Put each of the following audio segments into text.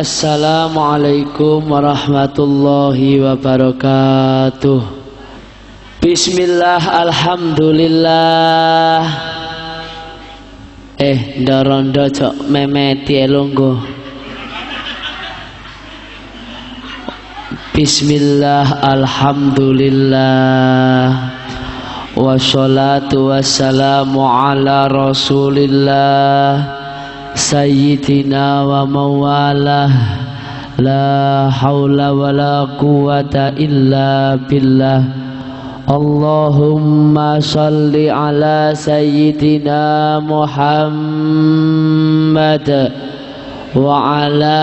Assalamualaikum warahmatullahi wabarakatuh. Bismillah Alhamdulillah. Eh ndorondo cok memeti elonggo Bismillah Alhamdulillah. Wassalatu wassalamu ala rasulillah sayyidina wa mawalah la haula wa la quwata illa billah Allahumma salli ala sayyidina Muhammad wa ala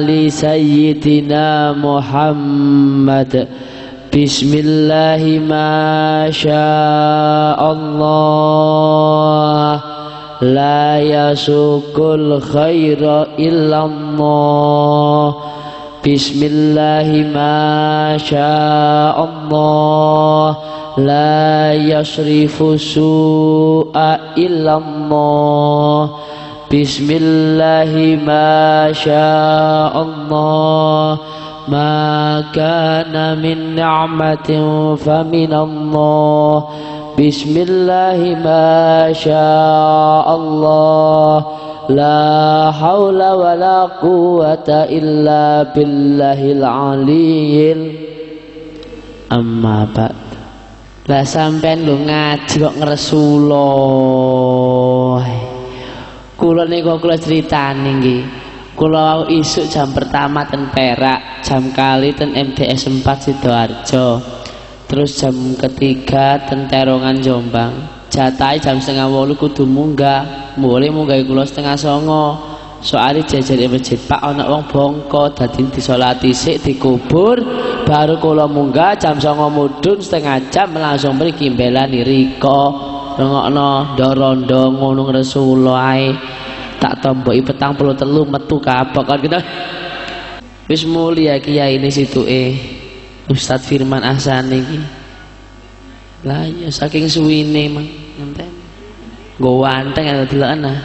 ali sayyidina Muhammad Bismillahi ma sya Allah لا يسوق الخير إلا الله. بسم الله ما شاء الله. لا يصرف السوء إلا الله. بسم الله ما شاء الله. ما كان من نعمة فمن الله. بسم الله ما شاء الله لا حول ولا قوة إلا بالله العلي أما بعد lah sampean lu ngaji kok ngresulo kula niku kula critani nggih kula isuk jam pertama ten Perak jam kali ten MTS 4 Sidoarjo terus jam ketiga tenterongan Jombang. Jatai jam setengah wolu kudu munggah. Boleh munggah kulo setengah songo. Soalnya jajar masjid pak anak wong bongko dadi disolati sik dikubur baru kulo munggah jam songo mudun setengah jam langsung beri kimbelan riko. Ngokno dorondo ngono rasulullah tak tomboki petang puluh telu metu kapok kan kita. Wis mulia kiai ini situ eh Ustadz Firman Ahsan iki. Lah ya saking suwine mang ngenten. Nggo wanteng ada deloken ah.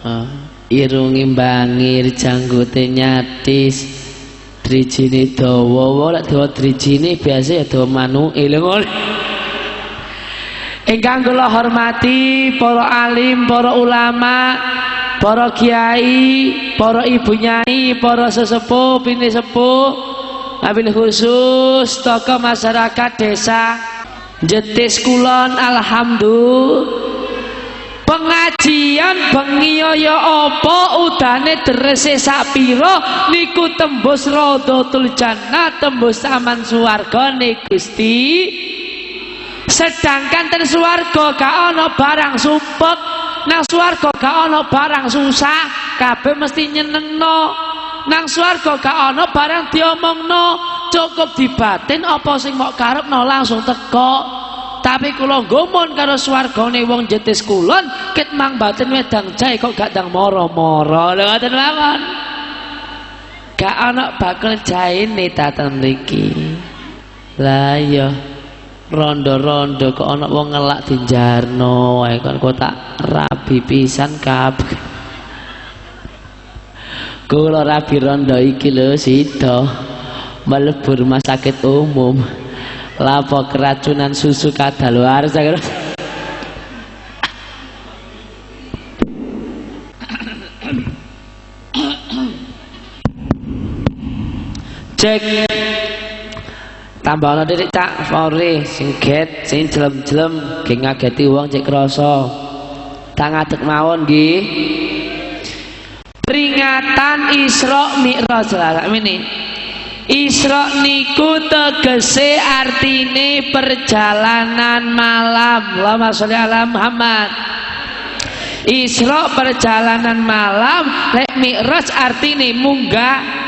Ah, irungi bangir janggote nyatis. Drijine dawa, lek dawa drijine biasa ya dawa manuke lho. Ingkang kula hormati para alim, para ulama, para kiai, para ibu nyai, para sesepuh, bini sepuh, abil khusus tokoh masyarakat desa Jetis Kulon alhamdulillah. Pengajian bengi ya apa udane drese sapira niku tembus radhatul jannah tembus aman swargane Gusti. Sedangkan gak ana barang sumpek nang swarga gak ana barang susah kabeh mesti nyenengno. Nang swarga gak ana barang diomongno cukup dibatin apa sing mok karepno langsung teko tapi kula ngomong karo swargane wong jetis kulon ket mang batin wedang jae kok gak dang moro-moro. Lho ngoten mawon. Gak ana bakal jaine taten mriki. Lah iya rondo-rondo kok ana wong ngelak dinjarno wae kon kok tak rabi pisan kabeh kula rabi rondo iki lho sida mlebu rumah sakit umum. Lapo keracunan susu kadaluarsa cek tambah dik cak fore sing get sing jelem-jelem ge ngageti wong cek krasa. Tak ngadeg mawon nggih peringatan Isra Mi'raj lah ini Isra niku tegese artine perjalanan malam. Allahumma sholli ala Muhammad. Isra perjalanan malam lek Mi'raj artine munggah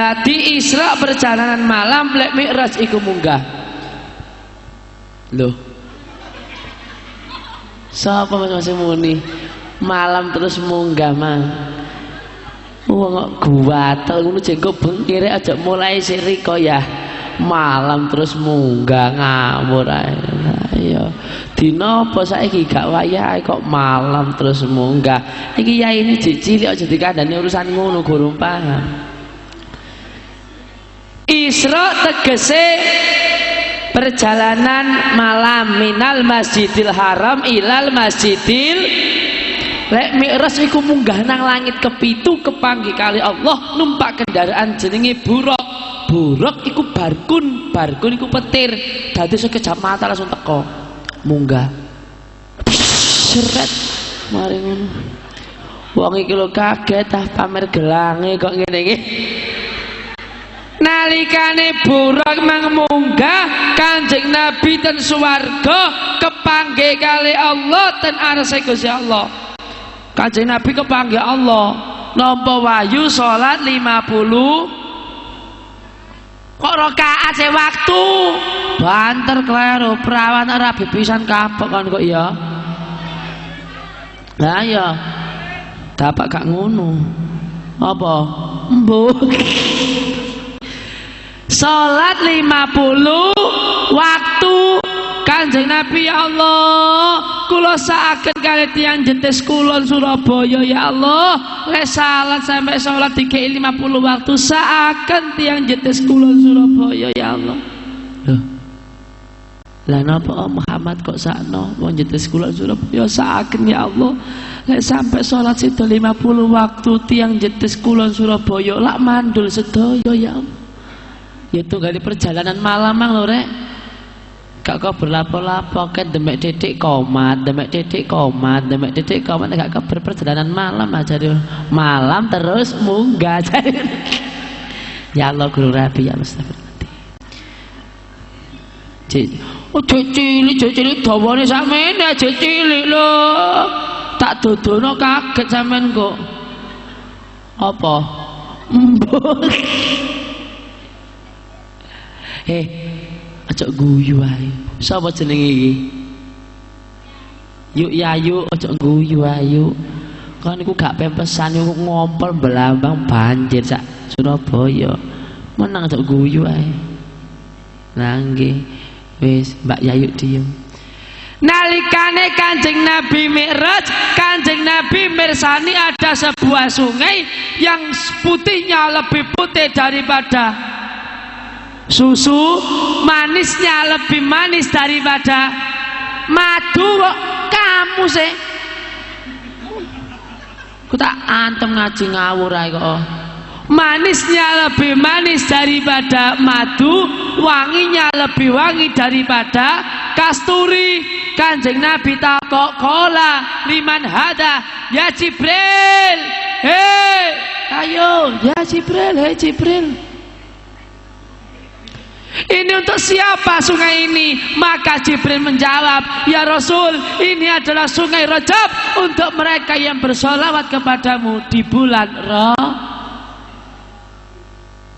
Tadi Isra perjalanan malam lek Mi'raj iku munggah. Loh. Sapa Mas masih muni? Malam terus munggah mah. Wong kok guwatel ngono jenggo bengkire aja mulai siriko ya. Malam terus munggah ngawur ae. Ya. Dina apa saiki gak wayahe kok malam terus munggah. Iki yai ini cilik aja dikandani urusan ngono gurung paham. Isra tegese perjalanan malam minal masjidil haram ilal masjidil Lek Mi'raj iku munggah nang langit kepitu kepanggih kali Allah numpak kendaraan jenenge buruk. Buruk iku barkun, barkun iku petir. Dadi sekejap mata langsung teko. Munggah. Seret mari ngono. Wong iki lho kaget ah pamer gelange kok ngene iki. Nalikane buruk mang munggah Kanjeng Nabi ten swarga kepanggih kali Allah ten arse Gusti Allah. Kanjeng Nabi kepanggil Allah. Nampa wahyu salat 50 kok rakaat se waktu? Banter kleru perawan ora bebisan kapok kan kok ya lah ya dapat gak ngono. Apa? Mbok salat 50 waktu Kanjeng Nabi ya Allah, kula sakit kali tiang jentes kulon Surabaya ya Allah. Le salat sampai sholat 50 waktu seakan tiang jentes kulon Surabaya ya Allah. Loh. Lah napa Muhammad kok sakno wong jentes kulon Surabaya seakan ya Allah. Le sampai sholat situ 50 waktu tiang jentes kulon Surabaya lak mandul sedaya ya Allah. Ya tunggal perjalanan malam mang lho rek gak kau berlapo-lapo kan demek titik komat demek titik komat demek titik komat gak kau berperjalanan malam aja dia malam terus munggah ya Allah guru rabi ya Cik, oh cilik, cilik dawane sakmene, cik cilik lho. Tak dodono kaget sampean kok. Apa? Mbok. eh, aja guyu ae. Sapa jenenge iki? Yuk ya yuk aja guyu ayu kan niku gak pempesan niku ngompol belambang banjir sak Surabaya. Menang aja guyu ae. Nangge wis Mbak Yayu diem. Nalikane Kanjeng Nabi Mi'raj, Kanjeng Nabi mirsani ada sebuah sungai yang putihnya lebih putih daripada susu manisnya lebih manis daripada madu kok kamu sih. Aku tak antem ngaji ngawur aja kok. Manisnya lebih manis daripada madu wanginya lebih wangi daripada kasturi. Kanjeng nabi takok kola liman hada ya Jibril hei. Ayo ya Jibril hei Jibril ini untuk siapa sungai ini? Maka Jibril menjawab, Ya Rasul, ini adalah sungai Rajab untuk mereka yang bersolawat kepadamu di bulan Ra.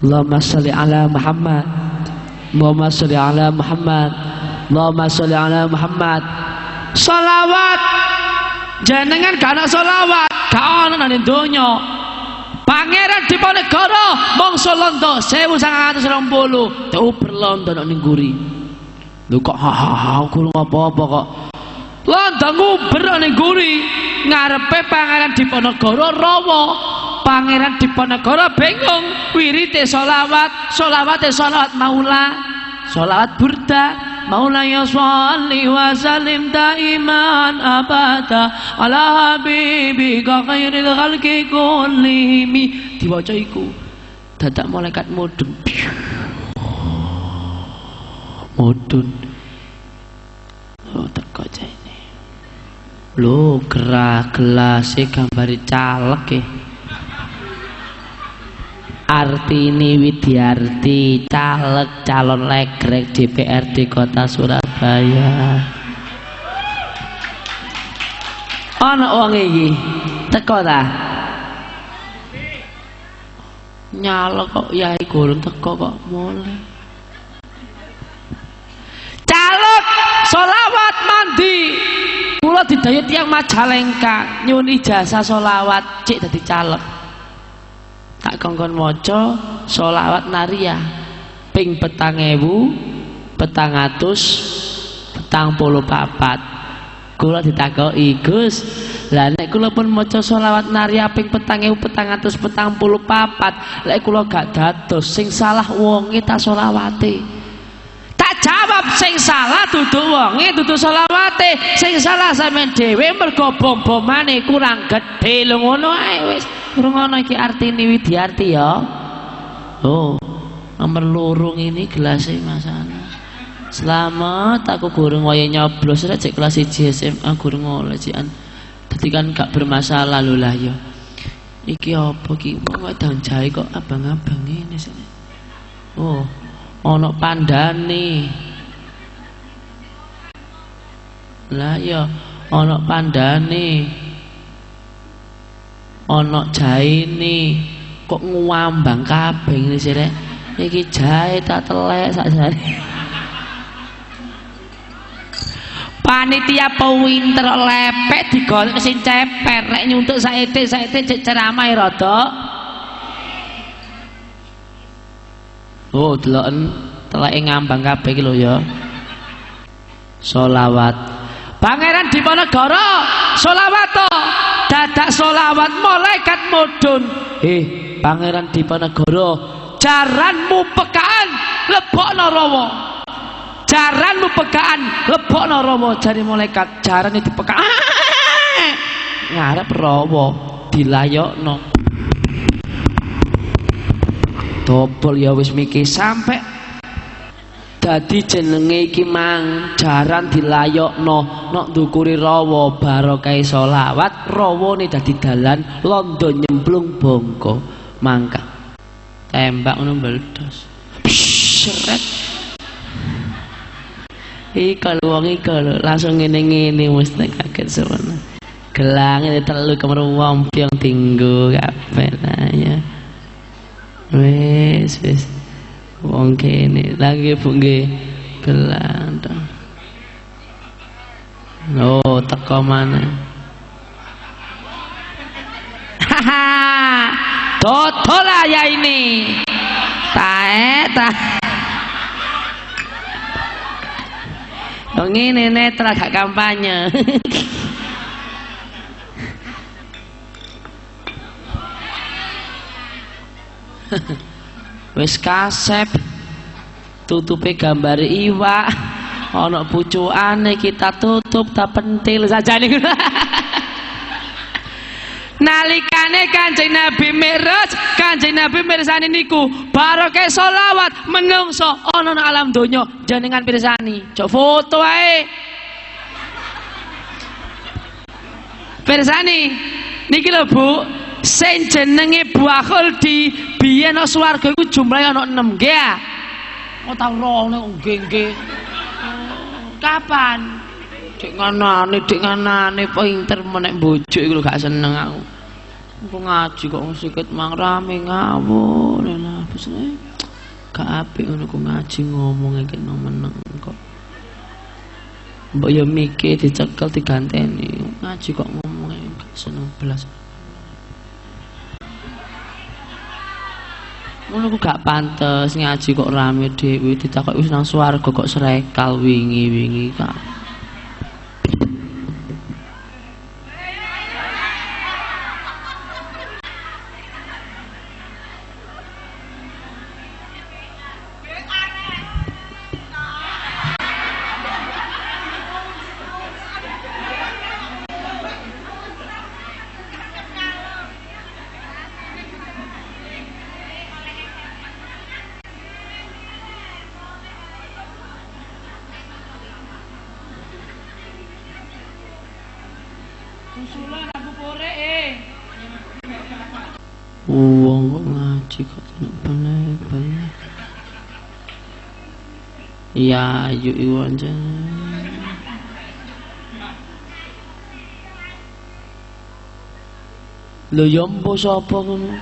Allahumma salli ala Muhammad. Allahumma salli ala Muhammad. Allahumma salli ala Muhammad. Salawat. Jangan karena salawat, kau nang donya. Pangeran Diponegoro mangsa londo 1920 diuber londo nek ning guri. Lho kok ha ha ha apa-apa kok. Londo nguber ning guri ngarepe Pangeran Diponegoro rawa. Pangeran Diponegoro bingung wirite selawat, selawate selawat maula, selawat burda, مولاي صل وسلم دائما أبدا على حبيبك خير الخلق كلهم diwaca iku dadak malaikat mudun mudun oh teko ini lho gerah gelas gambari caleg e Artini Widiarti caleg calon legrek DPRD Kota Surabaya. Ana wong iki teko ta? Nyalek kok yai gurung teko kok mulai. Caleg solawat mandi. Kula didaya tiyang Majalengka nyuwun ijazah solawat cik dadi caleg tak kongkon moco solawat naria ping petang ewu petang atus petang puluh papat. Kula ditakoki Gus. Lah nek kula pun maca selawat nari petang puluh papat lek kula gak dados sing salah wonge ta selawate. Tak jawab sing salah duduk wonge duduk selawate. Sing salah sampean dhewe mergo bom-bomane kurang gedhe lho ngono ae ngono iki artine widyarti ya oh nomor loro ini gelasnya masalah Selamat aku gurung waya nyoblos rek cek kelas 1 SMA gurung oleh cian. Dadi kan gak bermasalah lho lah ya. Iki apa ki? Wong wedang jahe kok abang-abang ini sini. Oh, ana pandane. Lah ya ana pandane. Ana jaine kok ngwambang kabeh ngene sih rek. Iki jahe tak telek sakjane. panitia pewinter lepek digolek sing ceper rek nyuntuk saete saete cek ceramah ya, rada Oh deloken teleke ngambang kabeh iki lho ya Solawat Pangeran Diponegoro solawat to. Dadak solawat malaikat mudun. Eh Pangeran Diponegoro jaranmu pekaan lebokno rawa. Jaranmu pekaan lebokno rawa. Jari malaikat jarane dipekak ngarep rawa dilayokno. Dobol ya wis mikir sampai dadi jenenge iki mang jaran dilayokno nok ndukuri rawa barokah selawat rawane dadi dalan londo nyemplung bongko mangka tembak ngono meledos seret Ika lu wong lu langsung ngene-ngene mesti kaget semono. Gelang itu terlalu kamar wampiang tinggu kabeh ya. Wes wes. Wong kene lagi bu nggih to. Oh, teko mana? Dodol ya ini. Tae ta. Oh ngene netra gak kampanye. Wis kasep. Tutupe gambar iwak ana pucukane kita tutup tak pentil sajane nalikane Kanjeng Nabi Mi'raj Kanjeng Nabi mirsani niku barokah selawat menungso nang alam donya jenengan pirsani cok foto ae. Pirsani niki lho Bu sing jenenge Buah Khuldi biyen swarga iku jumlahe ana 6 nggih ya oh tau rono nggih nggih kapan Dik nganane, dik nganane pinter menek bojo iku gak seneng aku. Aku ngaji kok sikit mang rame ngawur lah pesne. Gak apik ngono ku ngaji ngomong iki meneng kok. Mbok yo mikir dicekel diganteni. Ngaji kok ngomong gak seneng belas. Ngono ku gak pantes ngaji kok rame dhewe ditakok wis nang swarga kok srekal wingi-wingi kak. Wong kok ngaji kok tenan bener bener. Ya ayu iwan jan. Lho yo mbok sapa ngono.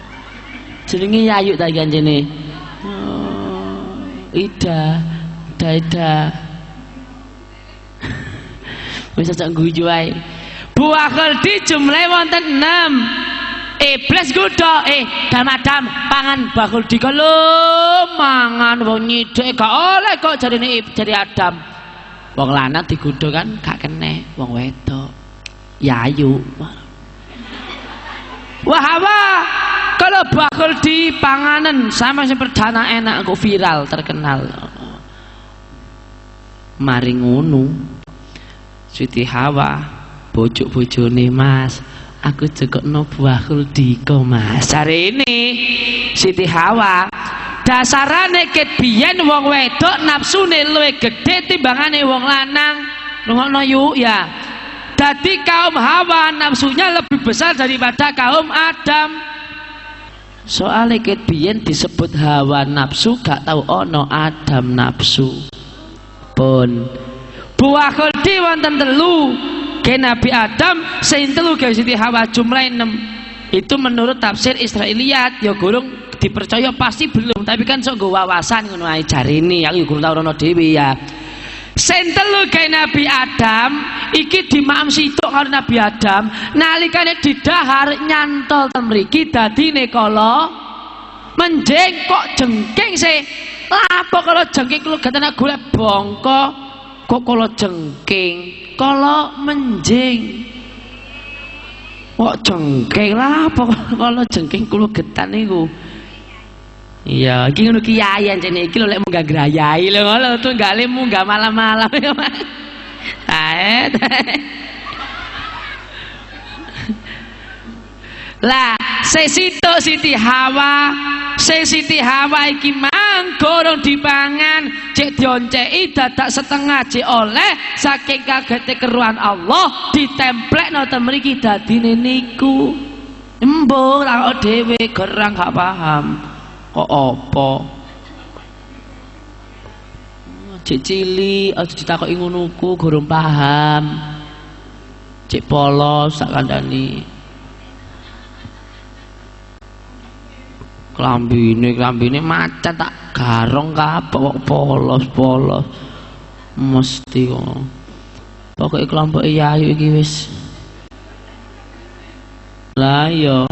Jenenge Yayu ta iki anjene. Oh, Ida, Daida. Wis aja guyu ae. Buah di jumlah wonten 6. Iblis kuda eh damadam pangan bakul dikalo mangan wong nyithik gak oleh kok jarine jadi Adam. Wong lanang digodho kan gak kene. wong wedok yayu wah apa kalau bakul di panganan sama seperti dana enak kok viral terkenal mari ngono Siti Hawa bojo-bojone Mas. Aku no buah kuldiko Mas. Hari ini Siti Hawa dasarane ket biyen wong wedok nafsune luwih gedhe timbangane wong lanang. Rungokno yuk ya. Jadi kaum Hawa nafsunya lebih besar daripada kaum Adam. Soalnya ket biyen disebut Hawa nafsu gak tahu ono Adam nafsu. Pun. Buah khuldi wonten telu ke Nabi Adam sing telu ke Siti Hawa jumlah 6. Itu menurut tafsir Israiliyat ya gurung dipercaya pasti belum tapi kan sok wawasan ngono ae ini aku gurung tau rono dhewe ya. Sentelu kayak Nabi Adam iki dimam situ karo Nabi Adam nalikane didahar nyantol temriki dadine kala menjeng kok jengking se apa kalau jengking lu katanya golek bongko kok kalau jengking kalau menjeng kok jengking lah kalau jengking kulo getan niku Iya, iki ngono kiai anjene iki lho lek munggah grayai lho ngono tuh gak le munggah malam-malam. Aet. Lah, sesito Siti Hawa, Siti Hawa iki mang gorong dipangan, cek dionceki dadak setengah cek oleh saking kagete keruan Allah ditemplekno temriki dadine niku. Embo ra dhewe gerang gak paham. Kok apa? Cek cili aja ditakoki ngono ku gurung paham. Cek polos sak kandhani klambine klambine macet tak garong kabeh kok polos-polos. Mesti kok pokoke kelompok yayu iki wis. Lah ya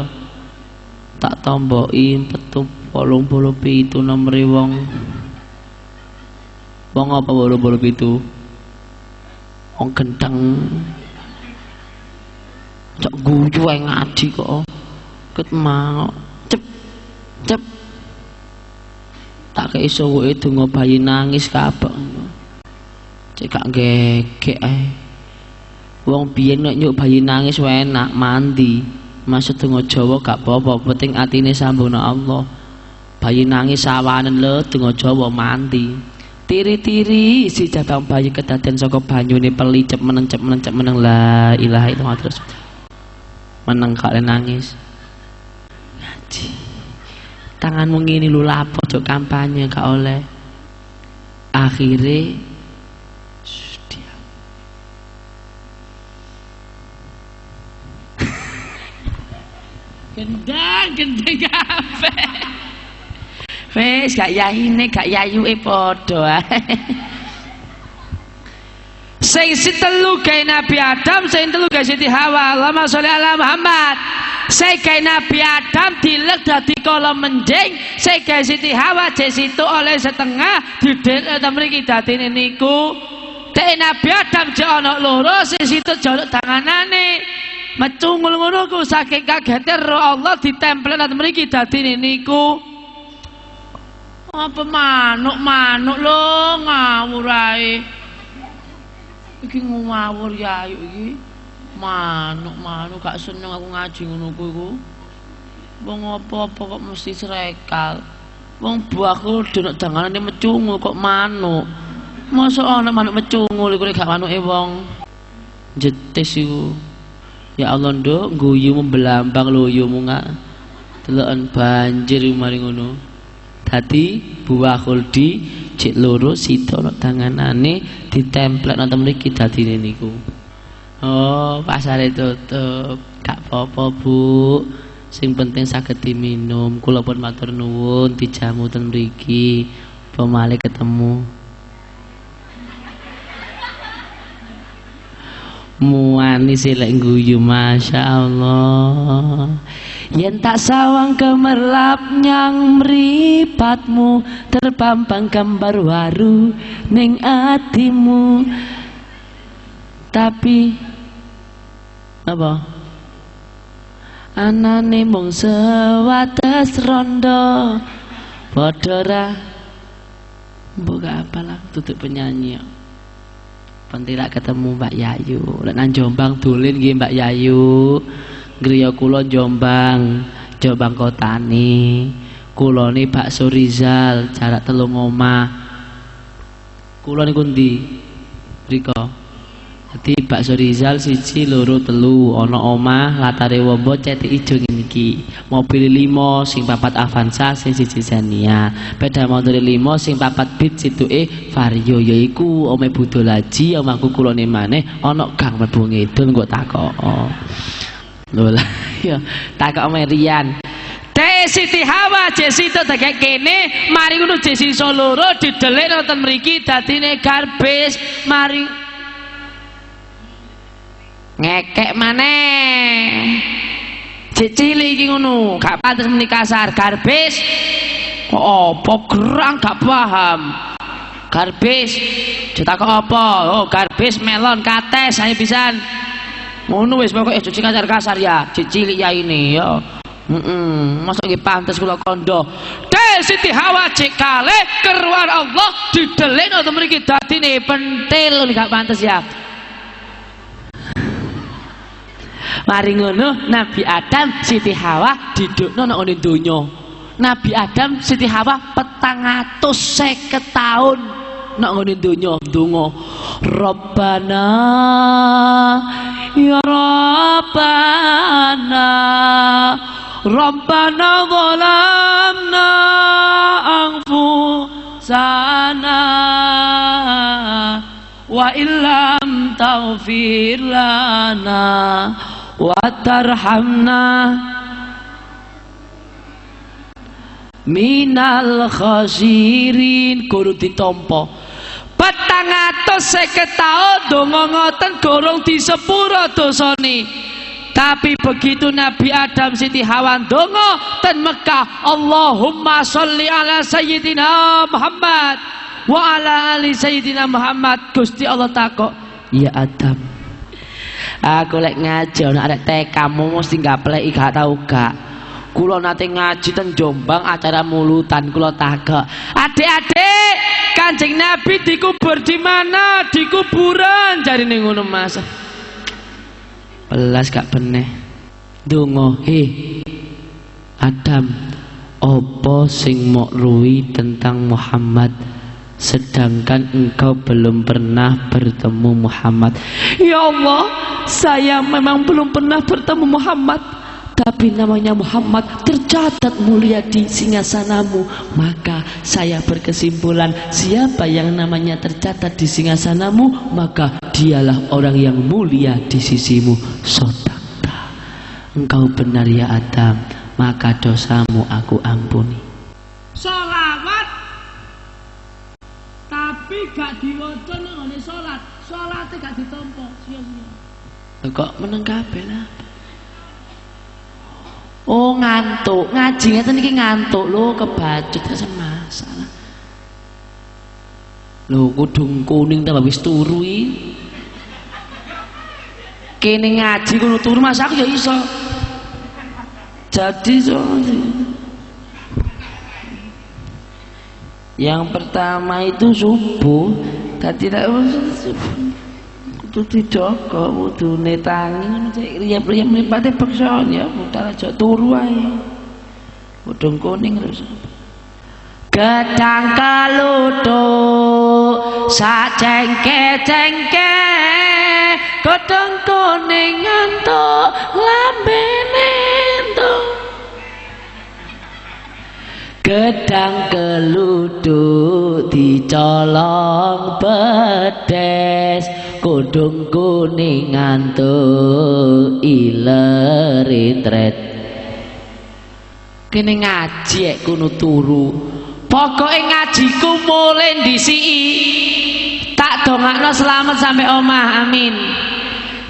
tak tomboki petup wolung puluh pitu nomor wong. Wong apa wolung puluh pitu? Wong gendeng. Cok guyu ngaji kok. Ket mau cep. Tak kei suwuke donga bayi nangis kabeh. Cek gak gegek ae. Wong biyen nek nyuk bayi nangis enak mandi. Maksud donga Jawa gak apa-apa penting atine sambung Allah. Bayi nangis sawanen le tengah Jawa mandi. Tiri-tiri si jabang bayi kedaden saka banyune pelicep menencep menencep meneng la ilaha illallah terus. Meneng kalian nangis. Ngaji tanganmu ngini lu lapo cok kampanye gak oleh akhirnya gendang gendang kafe Wes gak yahine gak yayuke padha ae. Sing telu gawe Nabi Adam, sing telu gawe Siti Hawa. Allahumma sholli ala Muhammad. Gawe Nabi Adam dilek dadi menjing, sing gawe Siti Hawa jek situ oleh setengah didek mriki dadine niku. Dek Nabi Adam jek ana sing situ jaluk tanganane. Mecungul ngono ku saking kagete Allah ditempel nang mriki dadine niku. Apa manuk-manuk lho ngawur ae. Iki ngawur ya ayo iki. Manuk-manuk gak seneng aku ngaji ngono ku iku. Wong apa-apa kok mesti srekal. Wong buahku denek dangane mecungu kok manuk. Masa ana manuk mecungu iku gak manuke wong. Jetis iku. Ya Allah nduk guyu membelambang loyomu ngak. Deloken banjir mari ngono. Dadi buah khuldi cek loro sida ana tanganane ditemplek nang mriki dadine niku. Oh, pasare tutup. Gak apa-apa, Bu. Sing penting saged diminum. Kula pun matur nuwun dijamu ten mriki. Pemale ketemu. Muani silek guyu Masya Allah Yen tak sawang kemerlap nyang mripatmu terpampang gambar waru ning atimu tapi apa? Anane mung sewates rondo. Padha ra. Mbok apalah tutup penyanyi penting ketemu Mbak Yayu. Lek Jombang dolen nggih Mbak Yayu. Griya kula Jombang Jombang kotane kula ni bakso Rizal jarak telung omah. Kula niku ndi mriko Dadi bakso Rizal siji loro telu ana omah latare wombo cetik ijo ngene iki. Mobil limo sing papat Avanza sing siji Xenia. Sepeda motor limo sing papat Beat situke Vario yaiku ome Budolaji omahku kulone maneh ana gang mlebu ngidul kok takok. Lho lah ya takok Merian. Teh Siti Hawa Jesito tegek kene mari ngono Jesi Soloro didelik nonton mriki dadine garbis mari ngekek maneh cicili iki ngono gak pantes muni kasar garbis kok apa gerang gak paham garbis ditakok apa oh garbis melon kates saya pisan ngono wis pokoke cuci kasar-kasar ya cicili ya ini ya mm -mm. masa nggih pantes kula kandha. Del Siti Hawa cek kale keruan Allah didelekno to mriki dadine pentil gak pantes ya. Mari ngono Nabi Adam Siti Hawa didukno nang ngene donya. Nabi Adam Siti Hawa petang atus seket tahun nak ngene donya donga Rabbana ya Rabbana Rabbana zalamna anfusana wa illam taghfir lana watarhamna minal khasirin. Kudu ditampa petang atus seket taun donga ngoten gorong disepuro dosane. Tapi begitu Nabi Adam Siti Hawa donga ten Mekah Allahumma sholli ala sayyidina Muhammad wa ala ali sayyidina Muhammad. Gusti Allah takok ya Adam aku lek ngaji ana arek TK mesti gak pleki gak tau gak. Kula nate ngaji teng Jombang acara mulutan kula takok adik-adik Kanjeng Nabi dikubur di mana? Di kuburan. Cari ngono Mas. Belas gak beneh. Donga he Adam opo sing mok ruwi tentang Muhammad sedangkan engkau belum pernah bertemu Muhammad. Ya Allah saya memang belum pernah bertemu Muhammad. Tapi namanya Muhammad tercatat mulia di singgasanamu maka saya berkesimpulan siapa yang namanya tercatat di singgasanamu maka dialah orang yang mulia di sisimu. Sodakta engkau benar ya Adam. Maka dosamu aku ampuni. Salawat tapi gak diwaca nang salat. Salate gak ditampa sia-sia. Kok meneng kabeh lah. Oh ngantuk, ngaji ngeten iki ngantuk lho kebacut kesen masalah. Lho kudung kuning tambah wis turu iki. Kene ngaji kudu turu mas aku ya iso. Jadi so, yang pertama itu subuh. Tadi tidak kudu dijaga wudune tangi cek riyap-riyap mripate beksa ya mutar aja turu ae. Udung kuning terus gedang kalutu sak cengke-cengke godhong kuning ngantuk lambene gedang keluduk dicolong pedes kudung kuning ngantuk ileritret kene ngaji ek kuno turu. Pokoknya ngajiku mulai disii tak dongakno selamat sampai omah amin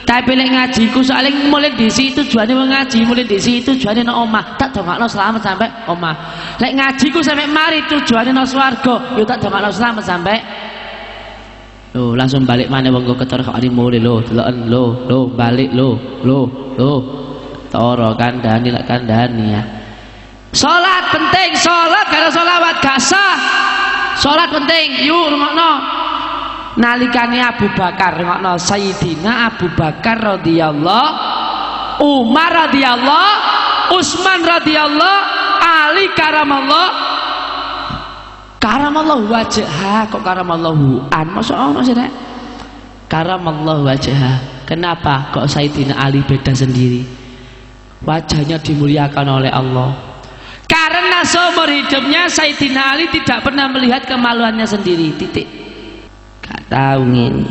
tapi lek ngajiku soalnya mulai di situ tujuannya mau ngaji, mulai di situ tujuannya no omah. Tak dongakno selamat sampai omah. Lek ngajiku sampai mari tujuannya no swarga, yo tak dongakno selamat sampai Loh, langsung balik mana wong ketor kok ani mulai lo, deloken lo, lo balik lo, lo, lo. Toro kandhani lak kandhani ya. Salat penting, salat karena salawat gak sah. Salat penting, yuk rungokno. Nalikane Abu Bakar rungokno Sayyidina Abu Bakar radhiyallahu Umar radhiyallahu Utsman radhiyallahu Ali karamallah karamallahu wajah kok karamallahu? An masa ono sih nek? Karamallahu wajah. Kenapa kok Sayyidina Ali beda sendiri? Wajahnya dimuliakan oleh Allah. Karena seumur hidupnya Sayyidina Ali tidak pernah melihat kemaluannya sendiri titik tahu ngene.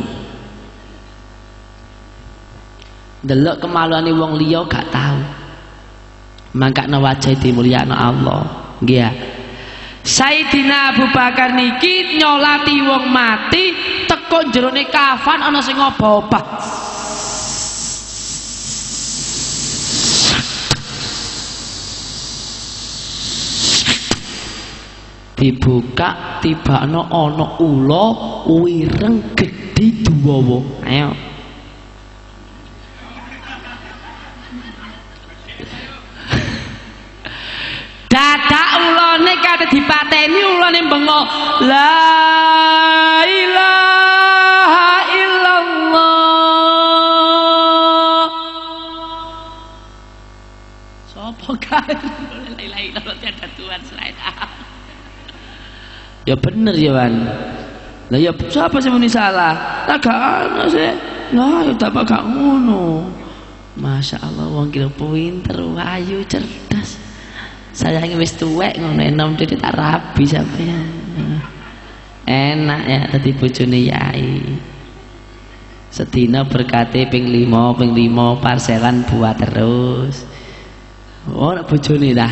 Delok kemaluane wong liya gak tahu. Mangkakna wajah dimulyakno Allah. Nggih ya. Sayyidina Abu Bakar niki nyolati wong mati teko jerone kafan ana sing obah-obah dibuka tibakno ana ula wireng gedhe duwawa. Ayo. Dadak ulane kate dipateni ulane bengok. La ilaha illallah. Sapa la ilaha illallah tiada tuhan selain ya bener ya Wan. Lah ya siapa sih muni salah? Lah gak ana sih. Lah ya tak gak ngono. Masya Allah wong kira pinter wayu cerdas. Saya ini wis tuwek ngono enom dadi tak rabi sampean enak ya tadi bojone yai. Sedina berkate ping 5 ping 5 parselan buat terus. Oh nak bojone dah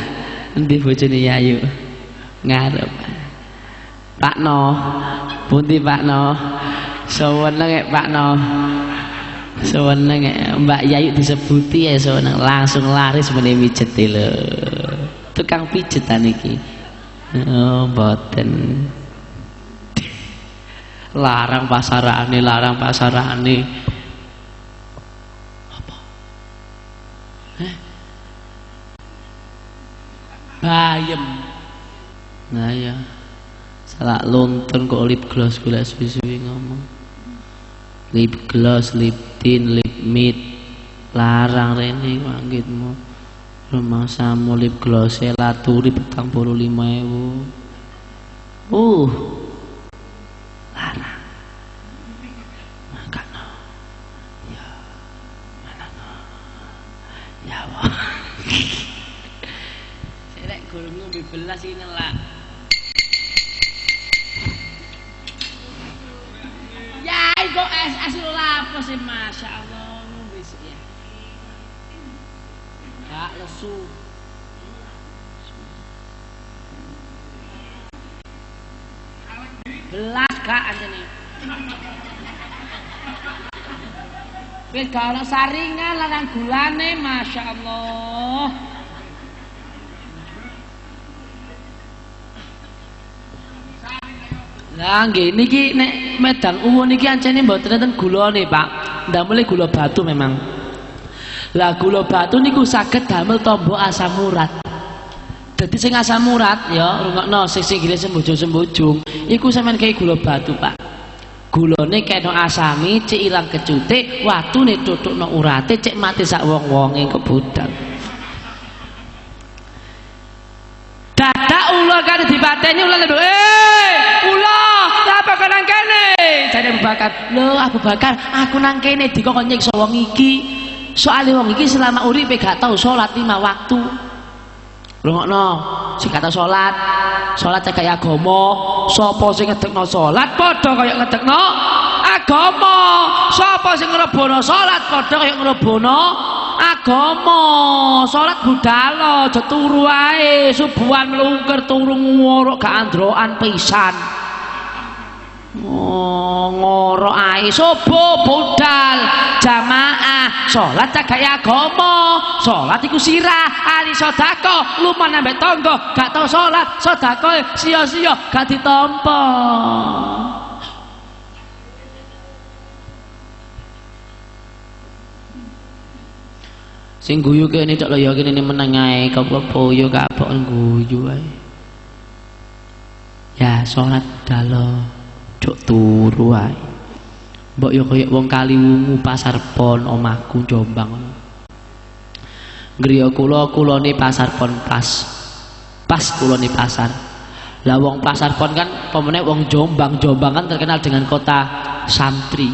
endi bojone yayu ngarep Pak No pundi Pak No seweneng Pak No seweneng Mbak Yayu disebuti ya seweneng langsung laris meneh mijet lho. Tukang pijetan iki. Oh boten larang pasarane larang pasarane. Eh? Bayem. Nah ya salah lontong kok lip gloss gula suwi-suwi ngomong. Lip gloss lip tint lip meat. Larang rene manggitmu rumah samu lip gloss laturi petang puluh lima ewu. Uh larang. Maka no ya mana no ya wah. Saya gulungnya bebelas ini lah ya itu es es lapo sih masya Allah nulis ya Kak lesu. Belas kak anjene. Wis gak ana saringan lan gulane Masya Allah. Lah nggih niki nek medang uwu niki ancene mboten enten gulane, Pak. Ndak mulai gula batu memang. Lah gula batu niku saged damel tombo asam urat. Dadi sing asam urat ya rungokno sing sing gile sembujung-sembujung iku sampean kaya gula batu, Pak. Gulane kena asami, cek ilang kecute, watune tutukno urate, cek mati sak wong-wonge kebudal. Dadak ula kan dipateni ula lho. Eh, ula, apa kok nang kene? Jare Abu Bakar, "Lho, Abu Bakar, aku nang kene dikon nyiksa wong iki." Soale wong iki selama uripe gak tau salat lima waktu. Rungokno, sing kata salat, salat cek kaya agama, sapa sing ngedekno salat padha kaya ngedekno agama. Sapa sing ngrebono salat padha kaya ngrebono agama. Salat budal aja turu wae, subuhan mlungker turu ngorok gak androkan pisan. Oh, Ngoro ai sobo budal. Jamaah. Sholat tak kayak gomo sholat iku sirah. Ali sodako. Luman ambek tangga. Gak tau sholat. Sodako sio sio gak ditompo. Sing guyu kene cok yakin ini meneng ae. Kau yo kabok guyu ae. Ya sholat dalah cuk turu ae. Mbok yo kaya wong kali wungu pasar pon omahku Jombang. Griya kula kulone pasar pon pas. Pas kulone pasar. Lah wong pasar pon kan pemene wong Jombang, Jombang kan terkenal dengan kota santri.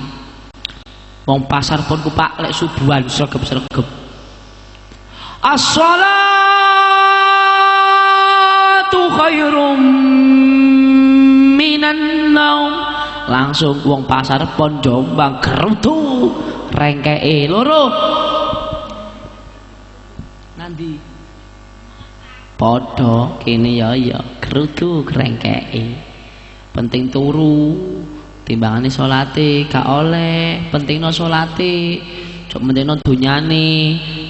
Wong pasar pon ku Pak lek subuhan sregep-sregep. As-salatu khairum minan naum. Langsung wong pasar pon Jombang gerutu rengkeke loro. Nandi Padha kene ya ya gerutu rengkeke. Penting turu timbangane salate gak oleh, pentingno salate. Cuk pentingno dunyane.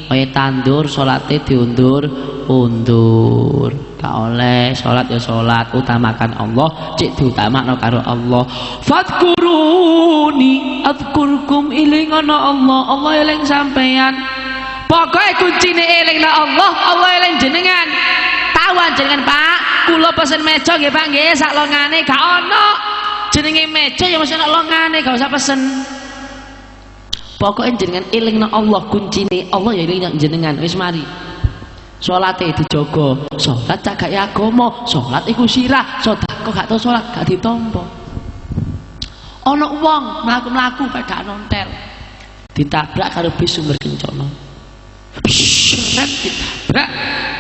Kaya tandur salate diundur undur. Gak oleh salat ya salat, utamakan Allah, cek diutamakno karo Allah. Fadkuruni adzkurkum ilingana Allah, Allah eling sampean. Pokoke kuncine elingna Allah, Allah eling jenengan. Tawan jenengan Pak, kula pesen meja nggih Pak nggih sak longane gak ono. Jenenge meja ya mesti ana longane, gak usah pesen. Pokoke jenengan elingna Allah kuncine Allah ya eling jenengan. Wis mari. Salate dijaga. Salat cak gak agama, salat iku sirah, sedekah gak tau salat gak ditampa. Ana wong mlaku-mlaku pada nontel. Ditabrak karo bis sumber kencana. Seret ditabrak.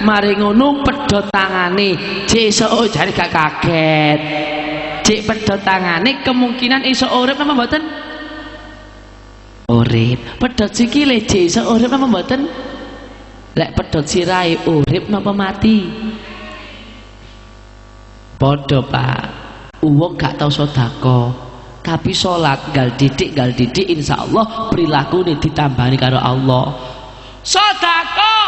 Mari ngono pedhot tangane. Jek iso jare gak kaget. Jek pedhot tangane kemungkinan iso urip apa mboten? Urip. Pedhot sikile jek iso urip apa mboten? Lek pedhot sirahe urip napa mati? Padha, Pak. Wong gak tau sedekah. Tapi salat gal didik gal didik insyaallah prilakune ditambani karo Allah. Sedekah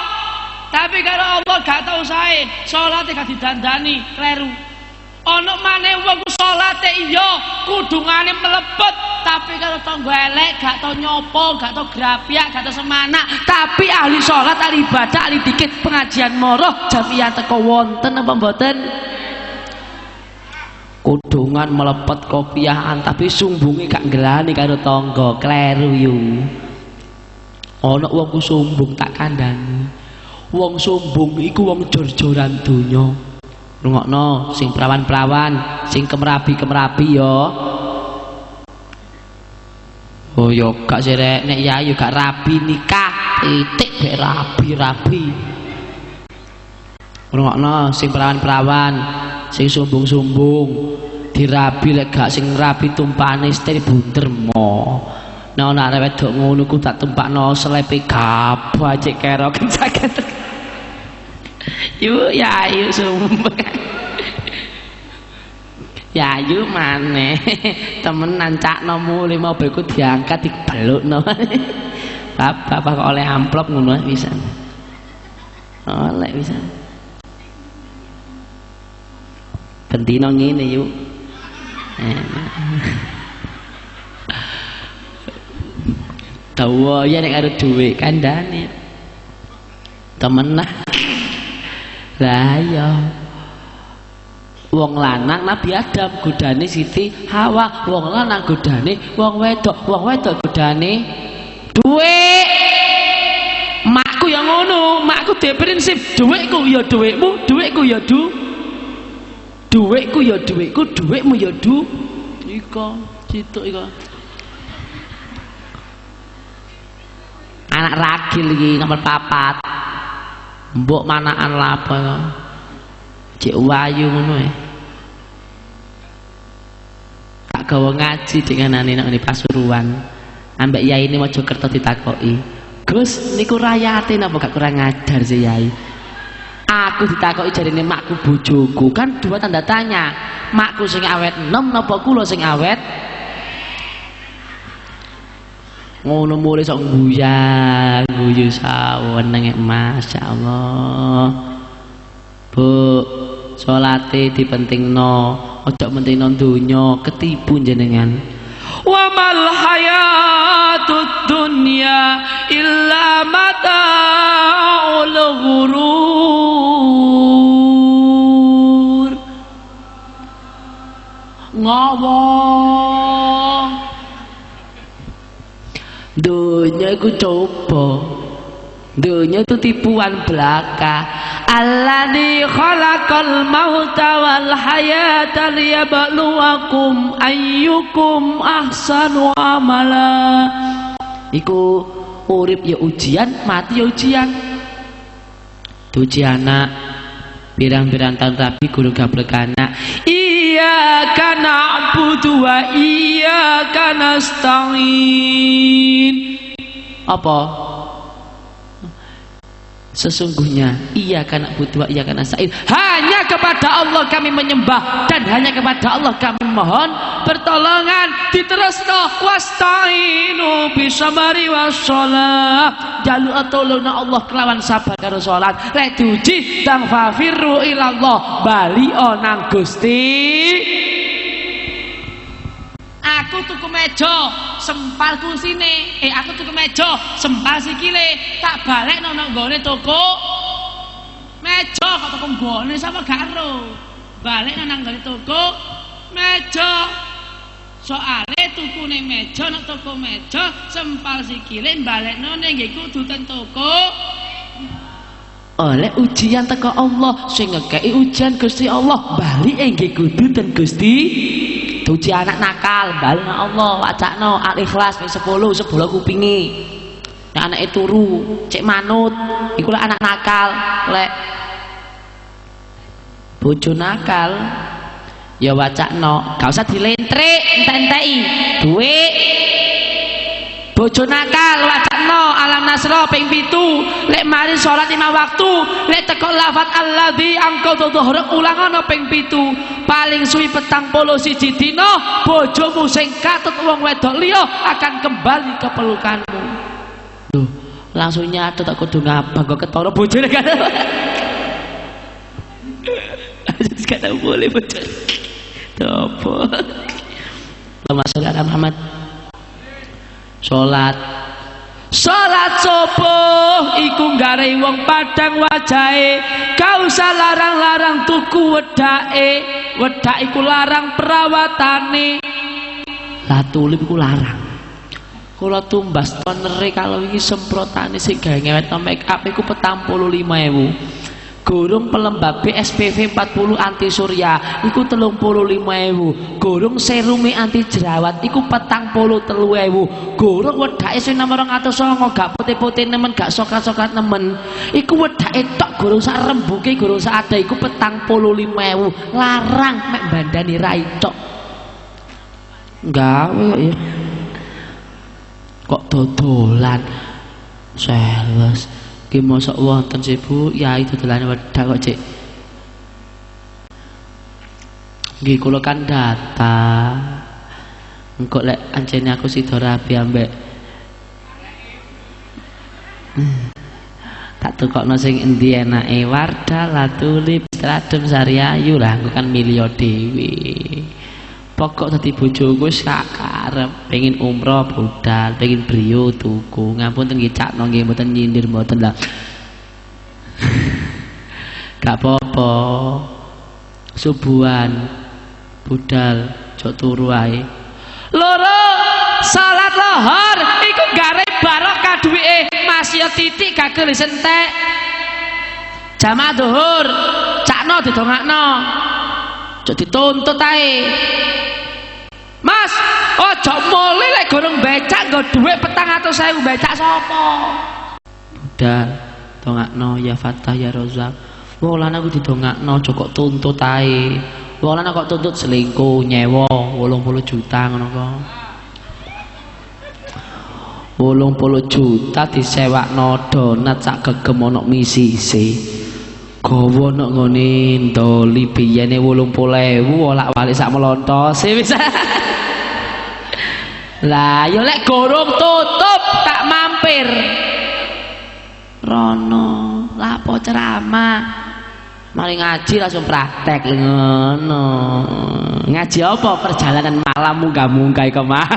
tapi karo Allah gak tau sae, salate gak didandani, kleru. Ana maneh wong ku salate iya, kudungane mlebet, tapi kalau tangga elek gak tau nyopo, gak tau grapiak, gak tau semanak, tapi ahli salat, ahli ibadah, ahli dikit pengajian moroh, jamiah teko wonten apa mboten? Kudungan melepet kopiahan tapi sumbunge gak ngelani karo tangga, kleru yu. Ana wong sumbung tak kandhani. Wong sumbung iku wong jor-joran donya. Rungokno sing perawan-perawan, sing kemerabi-kemerabi ya. Oh yo gak sirek nek yayu gak rabi nikah, titik bek rabi-rabi. Rungokno sing perawan-perawan, sing sumbung-sumbung, dirabi lek gak sing rabi tumpane istri bunder mo. Nah, ana wedok ngono ku tak tumpakno selepe gabah cek kerok sakit. Yu ya ayu sumpah. Ya ayu maneh. Temenan cakno mule mobilku diangkat dibelukno. Bapak kok oleh amplop ngono bisa. Oleh bisa. Bendino ngene yuk. Dawa ya nek karo dhuwit kandhane. Temenah. Lah iya. Wong lanang Nabi Adam godane Siti Hawa, wong lanang godane wong wedok, wong wedok godane dhuwit. Makku yang ngono, makku dhe prinsip dhuwitku ya dhuwitmu, dhuwitku ya du. Dhuwitku ya dhuwitku, dhuwitmu ya du. Iko, situ iko. Anak ragil iki nomor papat. Mbok manaan lapo ya. Cek wayu ngono ya. Tak gawa ngaji dengan ane nak Pasuruan. Ambek yai ini Mojokerto ditakoki. Gus, niku rayate napa gak kurang ajar sih yai? Aku ditakoki jarine makku bojoku kan dua tanda tanya. Makku sing awet enom napa kula sing awet ngono mulai sok guyang guyu sawon nang Masya Allah Bu salate dipentingno ojo pentingno donya ketipu jenengan. Wa mal hayat hayatud dunya illa mata'ul ghurur. Ngawang Dunia iku coba. Dunia itu tipuan belaka. Alladzi khalaqal mauta wal hayata liyabluwakum ayyukum ahsanu amala. Iku urip ya ujian, mati ya ujian. Tuji anak pirang-pirang tahun rabi guru gablek anak. Iyyaka na'budu wa iyyaka nasta'in. Apa? Sesungguhnya iya karena butuh iya karena sa'in Hanya kepada Allah kami menyembah dan hanya kepada Allah kami mohon pertolongan. Diterusno wasta'inu bisabari wassalah. Jaluk tolongna Allah kelawan sabar karo salat. Lek diuji tang fafirru ilallah. Bali nang Gusti. Aku tuku meja, sempal kusine. Eh aku tuku meja, sempal sikile. Tak balik nang nggone toko meja kok toko nggone sama garo. Balik nang nggone toko meja. Soale tukune meja nang toko meja, sempal sikile balekno ning kudu ten toko. oleh ujian teko Allah sing ngekei ujian Gusti Allah bali nggih kudu ten Gusti uji anak nakal bali nang Allah wacakno al ikhlas ping 10 sebelah kupingi nek anake turu cek manut iku anak nakal lek bojo nakal ya wacakno. Gak usah dilentrik entek-enteki. Duit bojo nakal wacana alam nasro ping pitu. Lek mari salat lima waktu lek teko lafat alladzi angkau dhuhur ulang ana ping pitu. Paling suwi petang puluh siji dina bojomu sing katut wong wedok liya akan kembali ke pelukanmu. Loh, langsung nyatet tak kudu ngapa kok ketara bojone kan? Kata boleh bocor Apa Allahumma sholli ala Muhammad Salat Salat subuh iku nggarai wong padang wajahe. Kau larang-larang tuku wedake. Wedak iku larang perawatane. Lah tulip iku larang. Kula tumbas tonere kalau iki semprotane sing gawe ngewet make up iku 45.000 Gorong pelembab SPV 40 anti surya iku 35.000. Gorong serume anti jerawat iku 43.000. Gorong wedake sing nomor 209 gak putih-putih nemen gak sokat-sokat nemen. Iku wedake tok gorong sak rembuke gorong sak ada iku 45.000. Larang mek bandani ra tok. Gawe ya. Kok dodolan. Sales. Ki mosok wonten sih Bu, ya itu wedak kok, Cik. Nggih kula kan data. Engko lek ancene aku sida rabi ambek tak tukokno sing endi enake? Wardah lah tulip stradum sariayu lah aku kan milio pokok dadi bojoku wis gak karep. Pengen umroh budal pengen brio tuku. Ngapunten nggih cakno nggih mboten nyindir mboten lah. Gak apa-apa. Subuhan budal jok turu ae. Loro salat lohor iku gare barokah duwike. Masih titik gak gelis entek jamaah zuhur cakno didongakno. Jok dituntut ae Mas, ojo mulai lek gorong becak nggo dhuwit 400.000 becak sapa? budal dongakno ya fatah ya rozak. Lanang aku didongakno aja kok tuntut ae. Lanang kok tuntut selingkuh nyewa 80 juta ngono kok. 80 juta disewakno donat sak gegem ana misise. Gawa nek ngene ndoli biyene 80.000 wolak-walik sak melontose wis lah ya lek gorong tutup tak mampir. Rono lapo ceramah? Mari ngaji langsung praktek ngono. Ngaji apa? Perjalanan malam munggah-munggah mah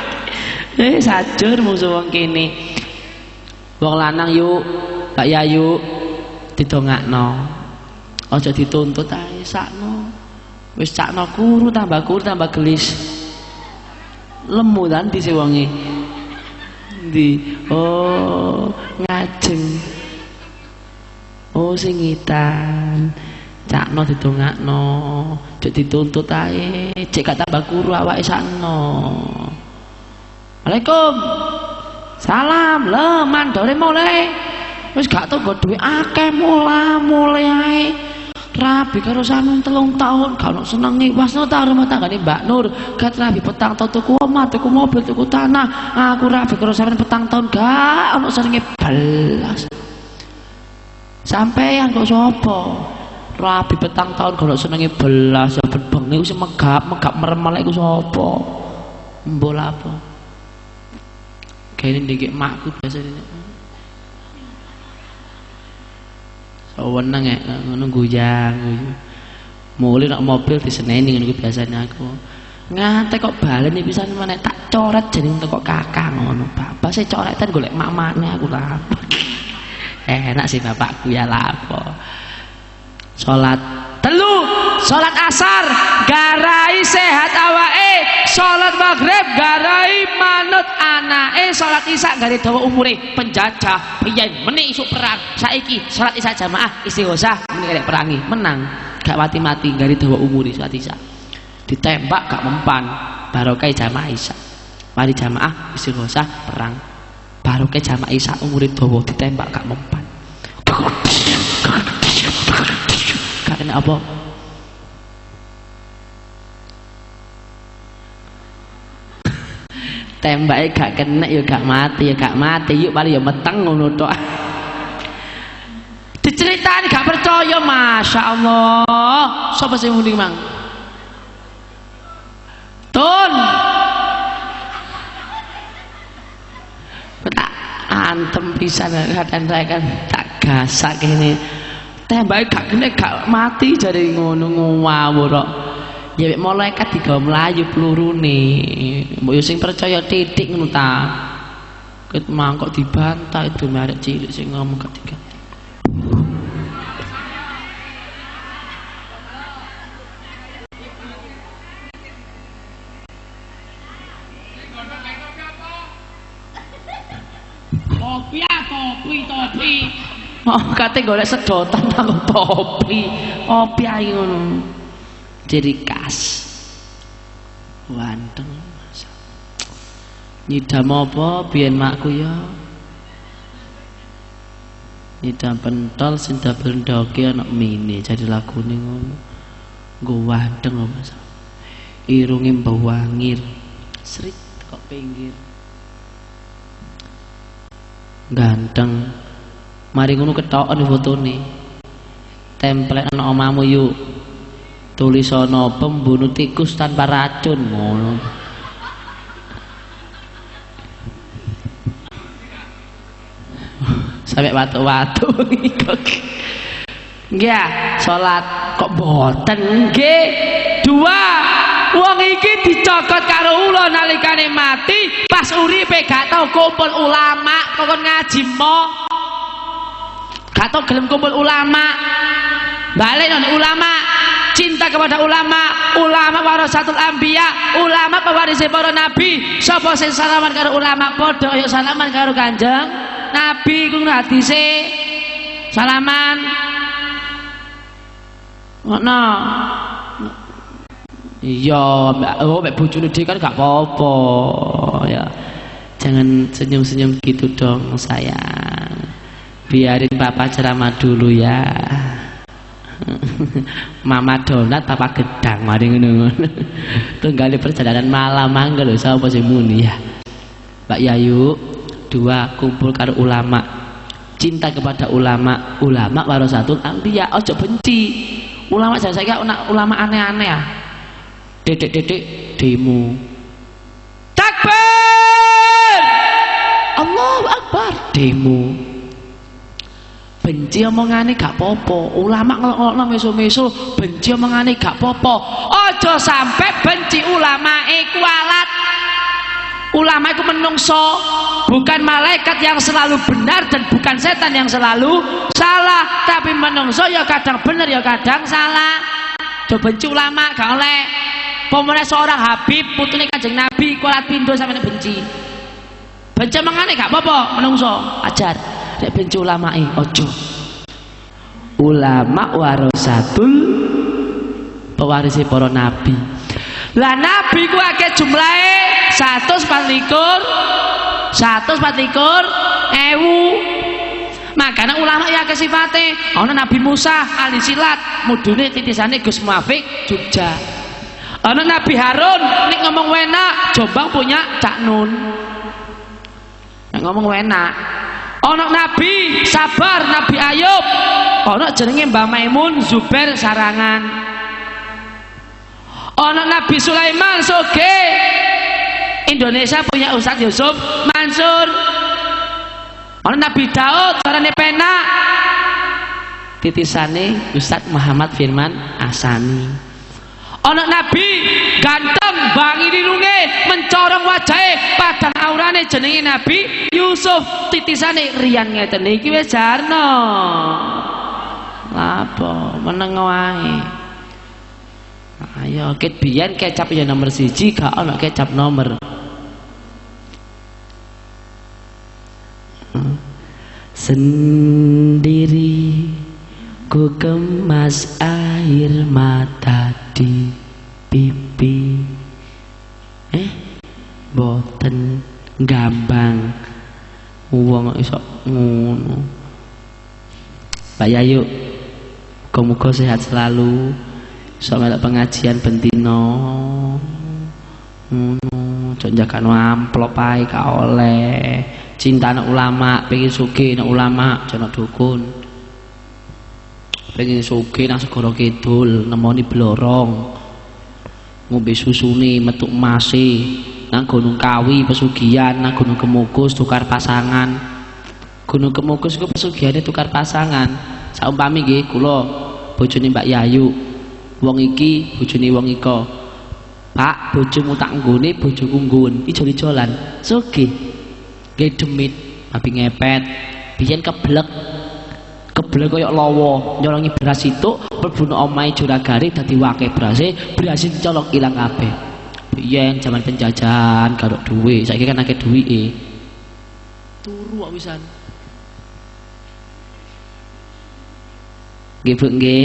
eh sajur musuh wong kene. Wong lanang yuk Pak Yayu didongakno. Aja dituntut ae sakno. Wis cakno kuru tambah kuru tambah gelis lemu kan di wonge. Di oh ngajeng. Oh singitan cakno didongakno. Cek dituntut ae. Cek gak tambah kuru awake sakno. Assalamualaikum. Salam le mandore mulai. Wis gak tau duwe akeh mula mulai ae rabi karo telung tahun gak ono senenge wasno ta rumah tanggane Mbak Nur. Gak rabi petang tahun tuku omah tuku mobil tuku tanah. Aku rabi karo petang tahun gak ono senenge belas sampean kok sapa? Rabi petang tahun gak ono senenge belas ya bengi wis megap megap meremel iku sapa? Mbol apa? Kayaknya dikit makku biasanya Sewenang ya, ngono gujang. Mulai nak mobil diseneni ngono biasanya aku. Ngate kok balen iki pisan meneh tak coret jeneng kok kakak ngono. Bapak saya coretan golek mamane aku lah. Enak sih bapakku ya lapo. Salat telu salat asar garai sehat awake salat maghrib garai manut anake. Salat isya gare dawa umure. Penjajah piyen meneh isuk perang. Saiki salat isya jamaah istighosah. Meneh karek perangi. Menang. Gak mati-mati gare dawa umure salat isya ditembak gak mempan. Barokah jamaah isya mari jamaah istighosah perang. Barokah jamaah isya umure dawa ditembak gak mempan. Kena apa tembaknya gak kena ya gak mati ya gak mati. Yuk paling ya meteng ngono tok. Diceritani gak percaya Masya Allah. Siapa sih muni mang? Tun. Tak antem bisa dan saya kan tak gasak ini tembake gak kena gak mati jadi ngono ngawur kok ya mek malaikat digawa mlayu plurune mbok yo sing percaya titik ngono ta ket mangkok dibantah itu merek cilik sing ngomong ketiga ah, topi, topi. Oh, kate golek sedotan kanggo topi. Topi ae ngono. Ciri khas. Wanteng. Nyidam apa biyen makku ya? Nyidam pentol sing double ndoke ana mini jadi lagune ngono. Nggo wanteng Mas. Irunge mbawangir. Srit kok pinggir. Ganteng. Mari ngono ketokon fotone. Template ana omamu yuk. Tulisana pembunuh tikus tanpa racun ngono. Sampai watu-watu Nggih, salat kok boten nggih. Dua, wong iki dicokot karo ula nalikane mati, pas uripe gak tau kumpul ulama, kok ngaji mo. Gak tau gelem kumpul ulama. Balik non ulama, cinta kepada ulama, ulama warasatul anbiya, ulama pewaris para nabi. Sapa sing salaman karo ulama padha ya salaman karo Kanjeng Nabi ku hadise. Salaman. Ngono. Iya, oh mek bojone dhewe kan gak apa-apa ya. Jangan senyum-senyum gitu dong sayang. Biarin papa ceramah dulu ya. Mama donat papa gedang mari ngono. Tunggali perjalanan malam mangga lho sapa sing muni ya. Mbak Yayu, dua kumpul karo ulama. Cinta kepada ulama, ulama warasatul anbiya, ojo benci. Ulama jangan saya ulama aneh-aneh ya. Dedek-dedek demo. Takbir! Allahu Akbar demo. Benci omongane gak popo ulama ngelokno meso-meso benci omongane gak popo aja sampai benci ulama kualat ulama itu menungso bukan malaikat yang selalu benar dan bukan setan yang selalu salah. Tapi menungso ya kadang benar ya kadang salah. Coba benci ulama gak oleh. Pemenang seorang Habib putune kanjeng Nabi kualat pintu sampai benci. Benci mengane gak apa-apa menungso ajar nek benci ulama ojo. Ulama warasatul pewarisi para nabi. Lah nabi ku akeh jumlahe 124 124 ewu. Makanya ulama ya ke sifate ana Nabi Musa ahli silat mudune titisane Gus Muafik Jogja. Ana Nabi Harun nek ngomong wena Jombang punya Cak Nun. Nek ngomong wena ana Nabi sabar Nabi Ayub ana jenenge Mbah Maimun Zubair Sarangan ana Nabi Sulaiman Soge Indonesia punya Ustadz Yusuf Mansur Ono Nabi Daud carane penak. Titisane Ustadz Muhammad Firman Asani. Ono Nabi ganteng bangi dirunge mencorong wajahe padang aurane jenenge Nabi Yusuf titisane rian ngeten iki wis jarno. Lapo meneng wae. Ayo ket biyen kecap ya nomor siji gak ono kecap nomor Sendiri ku kemas air mata di pipi. Eh boten gambang. Wong iso ngono? Pak Yayu muga sehat selalu. Iso melok pengajian bentino ngono aja jakano amplop ae ka oleh. Cinta ulama pengen anak ulama jangan dukun pengen suki nang segoro kidul nemoni blorong ngombe susuni metuk masi nang gunung kawi pesugihan nang gunung kemukus tukar pasangan. Gunung kemukus itu pesugihannya tukar pasangan. Saumpami nggih kula bojone Mbak Yayu. Wong iki bojone wong iko Pak bojomu tak nggone bojoku nggon. Ijol-ijolan sugih. Nggih demit, tapi ngepet. Biyen keblek. Keblek kaya lawa, nyolongi beras itu mlebu omahe juragari dadi wake berase, berase dicolok ilang kabeh. Biyen zaman penjajahan karo duwe, saiki kan akeh duwike. Turu kok wisan. Nggih, Bu, nggih.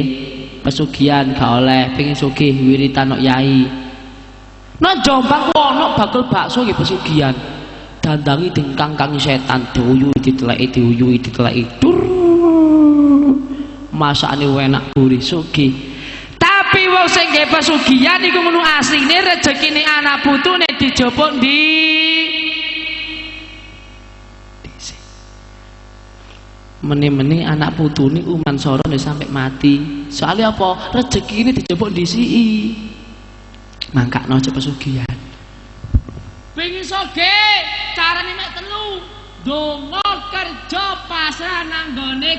Pesugihan gak oleh, pengen sugih wiritan nok yai. Nah Jombang ono bakul bakso nggih pesugihan dandangi dingkangkangi setan diuyu diteleki diuyu diteleki dur masakane enak gurih sugih tapi wong sing nggih pesugihan iku ngono asline rezekine anak putune dijopok di meni-meni anak putune uman soro sampai mati. Soalnya apa? Rezeki ini dijopok di sii mangkakno cepet pesugihan. Pengen soge, carane mek telu. Donga kerja pasrah nang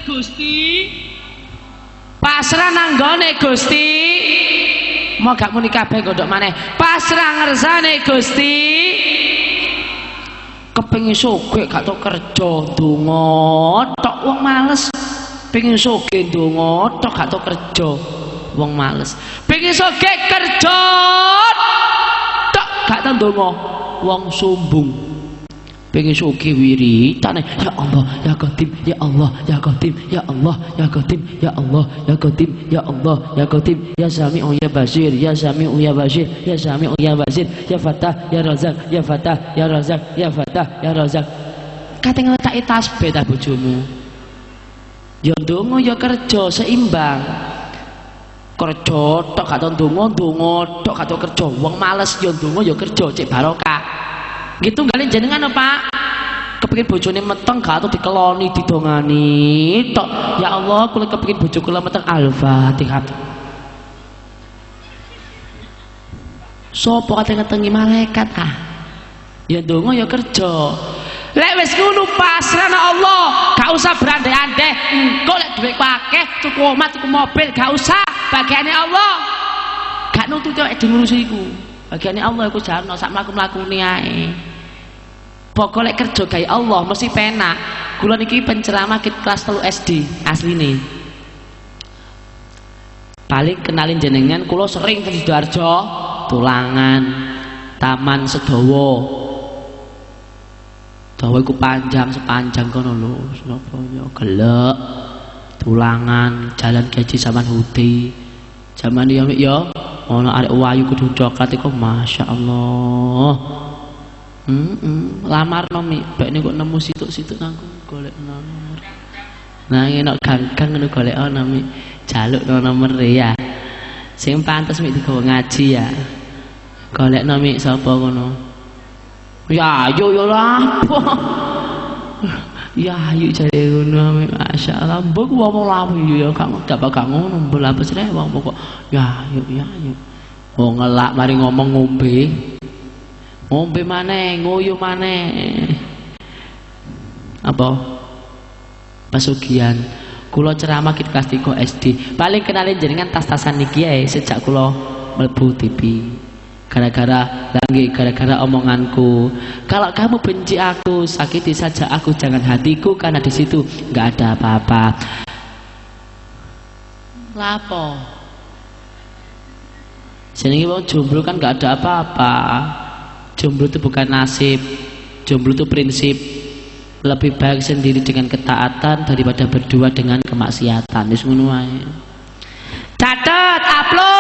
Gusti. Pasrah nang Gusti. Mau gak muni kabeh gondok maneh. Pasrah ngersane Gusti. Kepengin soge gak tau kerja donga tok wong males. Pengen soge donga tok gak tau kerja wong males. Pengen soge kerja tok gak tau donga wong sombong pengen suki wiritane ya Allah ya Qadim ya Allah ya Qadim ya Allah ya Qadim ya Allah ya Qadim ya Allah ya Qadim ya Sami'u ya Basir ya Sami'u ya Basir ya Sami'u ya Basir ya Fatah ya Razak ya Fatah ya Razak ya Fatah ya Razak. Kate ngletaki tasbih ta bojomu? Ya ndonga ya kerja seimbang. Kerja tok gak tau ndonga tok gak kerja. Wong males ya ndonga ya kerja cek barokah gitu galin jenengan apa kepikir bojone meteng gak tau dikeloni didongani tok ya Allah kula kepikir bojo kula meteng al-fatihah sapa kate ngetengi malaikat ah ya ndonga ya kerja Lek wis ngono pasrah Allah, gak usah berandai-andai. Engko lek dhuwit akeh, tuku omah, tuku mobil, gak usah. Bagiane Allah. Gak nuntut diurusi iku. Bagiane Allah iku jarno sak mlaku-mlakune ae. pokoknya kerja gaya Allah mesti penak. Kula niki penceramah kit kelas 3 SD asline. Paling kenalin jenengan kula sering ke Sidoarjo tulangan taman sedowo. Dawa iku panjang sepanjang kono lho napa ya gelek tulangan jalan gaji zaman Hudi zaman ya ya ana arek wayu kudu coklat iku masyaallah Hmm, hmm. lamar nomi, nih kok nemu situ-situ nangku golek nomor. Nah, ini nak ganggang ngono golek ana mi, jaluk no nomor ya. Sing pantes mi digawa ngaji ya. Golek nomi sapa ngono. Ya, yo yo lapo. Ya, ayo jare ngono masyaallah. Mbok wong lapo yo gak gak ngono, mbok lapo sire wong kok. Ya, yo ya yo. Wong ngelak mari ngomong ngombe. ngombe maneh nguyu maneh apa pesugihan kula ceramah kita kelas 3 SD paling kenalin jenengan tas-tasan niki ae sejak kula mlebu TV gara-gara lagi gara-gara omonganku. Kalau kamu benci aku sakiti saja aku jangan hatiku karena di situ nggak ada apa-apa. Lapo? Jenenge wong jomblo kan nggak ada apa-apa. Jomblo itu bukan nasib jomblo itu prinsip. Lebih baik sendiri dengan ketaatan daripada berdua dengan kemaksiatan. Wis ngono wae catat upload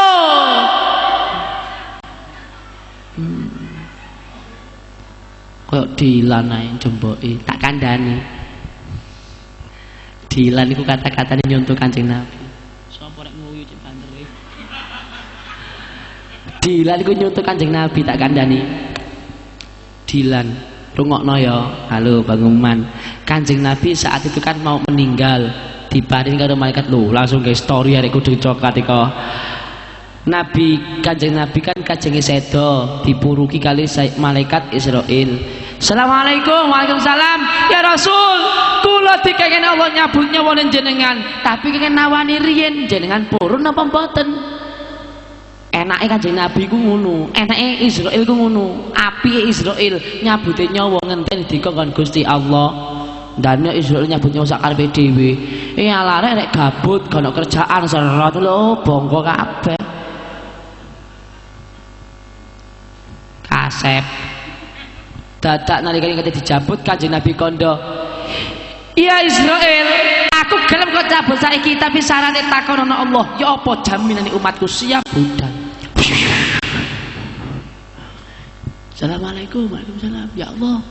kok dilan ae jemboke tak kandhani. Dilan iku kata-katane nyontoh Kanjeng Nabi. Sapa rek nguyu cek bantere dilan iku nyontoh Kanjeng Nabi tak kandhani. Dilan rungokno ya. Halo Bang Uman. Kanjeng Nabi saat itu kan mau meninggal. Diparing karo malaikat. Lu langsung ke story arek kudu coklat iko. Nabi Kanjeng Nabi kan kajenge sedo. Dipuruki kali malaikat Israel Assalamualaikum Waalaikumsalam. Ya Rasul kula dikengken Allah nyabut nyawa jenengan. Tapi kengken nawani riyen jenengan purun apa mboten? Enake kanjeng Nabi ku ngono enake Israel ku ngono. Api Israel nyabute nyawa ngenten dikongkon Gusti Allah. Dan Israel nyabut nyawa sak karepe dhewe alare nek gabut kono kerjaan serot lho bongko kabeh. Kasep dadak nalika kate dijabut kanjeng Nabi kondo. Iya Israel, aku gelem kok cabut saiki tapi syaratnya takon ana Allah. Ya apa jaminan umatku? Siap budal. Assalamualaikum Waalaikumsalam. Ya Allah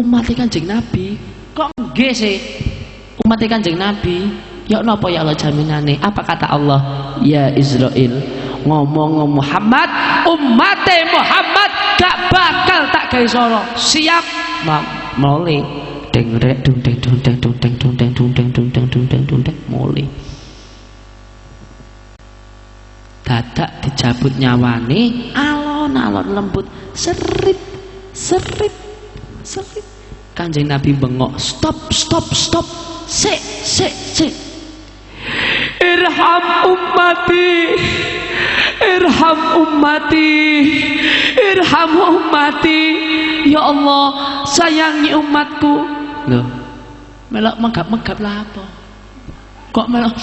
umat kanjeng Nabi. Kok nggih sih? Umat kanjeng Nabi. Ya napa ya Allah jaminane? Apa kata Allah? Ya Israel ngomong Muhammad umat Muhammad gak bakal tak gawe soro siap mulai deng rek dung deng dung deng dung deng dung deng dung deng dung deng dung deng dung deng mulai dadak dicabut nyawane alon-alon lembut serip serip serip kanjeng Nabi bengok stop stop stop se se se irham ummati. Irham ummati. Irham ummati. Ya Allah sayangi umatku. Loh melok megap-megap lah apa? Kok melok?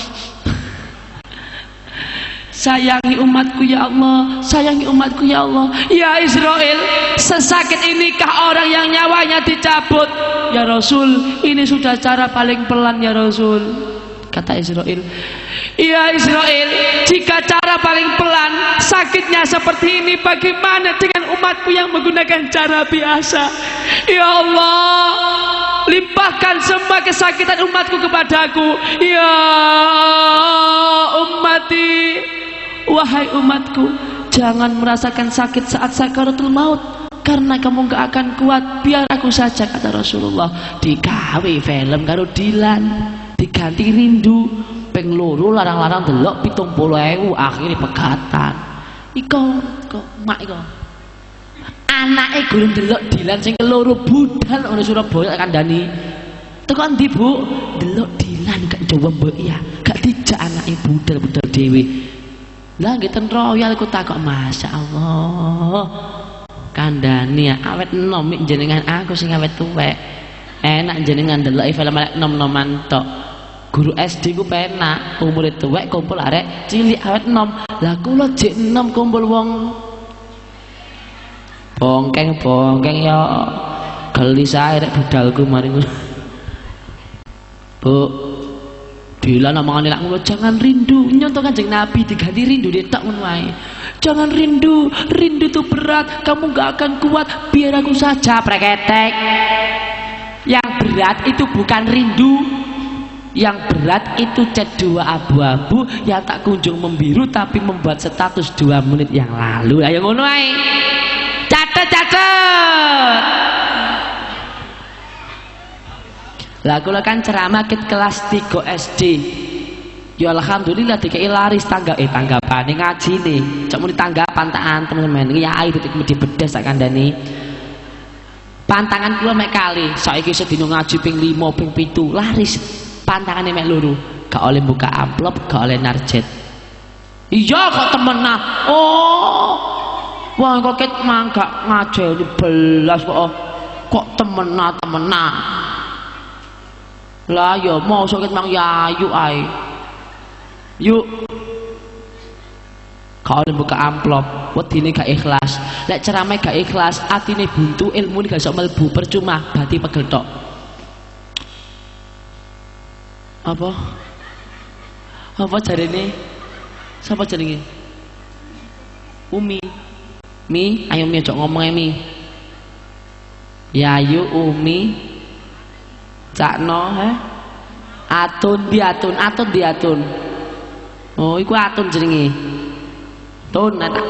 Sayangi umatku ya Allah. Sayangi umatku ya Allah. Ya Israel Sesakit inikah orang yang nyawanya dicabut? Ya Rasul Ini sudah cara paling pelan ya Rasul Kata Israel Ya Israel Jika cara paling pelan Sakitnya seperti ini Bagaimana dengan umatku yang menggunakan cara biasa Ya Allah Limpahkan semua kesakitan umatku kepadaku Ya ummati Wahai umatku, jangan merasakan sakit saat sakaratul maut karena kamu gak akan kuat. Biar aku saja kata Rasulullah. Digawe film karo Dilan, diganti rindu. Peng loro larang-larang delok pitung puluh ewu akhirnya pegatan. Iko, kok mak iko. Anake gurung delok Dilan sing keloro budal ono Surabaya kandhani. Tekan ndi, Bu? Delok Dilan gak coba mbok ya. Gak dijak anake budal-budal dhewe. Lah nggih ten royal ku takok Masya Allah. kandhani awet enom jenengan aku sing awet tuwek enak jenengan ndeloki film nom-noman tok guru SD ku penak umur tuwek kumpul arek cilik awet enom. Lah kula jek enom kumpul wong. Bongkeng bongkeng ya geli sae rek budalku mari Bu Bila nama lak ngono jangan rindu. Nyontoh kanjeng Nabi diganti rindu dia tak ngono Jangan rindu, rindu itu berat, kamu gak akan kuat, biar aku saja preketek. Yang berat itu bukan rindu, yang berat itu cat dua abu-abu yang tak kunjung membiru tapi membuat status dua menit yang lalu. Ayo ngono ae. Catet catet. Lah kula kan ceramah ket kelas 3 SD. Ya alhamdulillah dikai laris tangga eh tanggapane ngaji nih. Cak muni tanggapan tak antem men. Ya air titik mesti bedes tak kandhani. Pantangan kula mek kali, saiki sedina ngaji ping 5 ping 7 laris. Pantangane mek loro. Gak oleh buka amplop, gak oleh narjet. Iya kok temenan. Oh. Wah kok ket mangga ngajeni belas kok. Kok temenan temenan. Lah ya mau sakit mang yayu ae. Yuk. Kau buka amplop, wedine gak ikhlas. Lek ceramah gak ikhlas, atine buntu, ilmu gak iso melbu percuma, berarti pegel tok. Apa? Apa jarene? Siapa jenenge? Umi. Mi, ayo mi ojo ngomong mi. Yayu Umi Cakno he? Atun diatun, atun diatun. Oh, iku atun jenenge. Tun nata.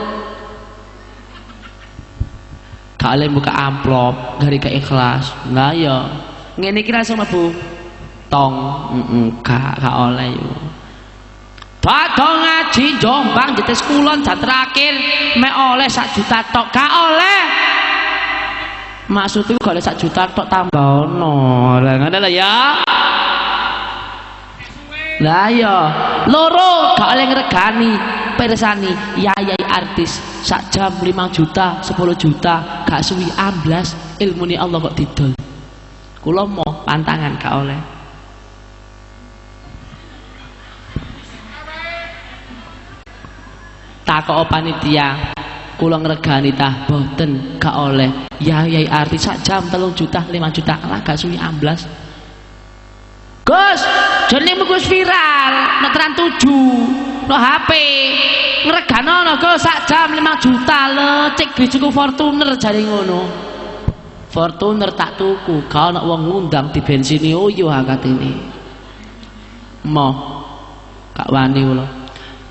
Kalian buka amplop dari ke ikhlas. Lah ya. Ngene iki langsung mlebu tong. Heeh, gak oleh yo. Badhe ngaji Jombang jetis kulon jan terakhir mek oleh sak juta tok gak oleh. Maksudku gak oleh sak juta tok tambah ono. Lah ngono lah ya. Lah ya, loro gak oleh ngregani persani yayai artis sak jam 5 juta, 10 juta, gak suwi amblas ilmune Allah kok didol. Kula mau pantangan gak oleh. Takok panitia, kula ngregani tah boten gak oleh. Yayai artis sak jam 3 juta, 5 juta, lah gak suwi amblas. Gus, jenengmu Gus viral, neteran tujuh, no HP, ngregano no Gus sak jam 5 juta le, cek cukup Fortuner jare ngono. Fortuner tak tuku, kau nak wong ngundang di bensini uyu angkat ini. Mo, kak wani.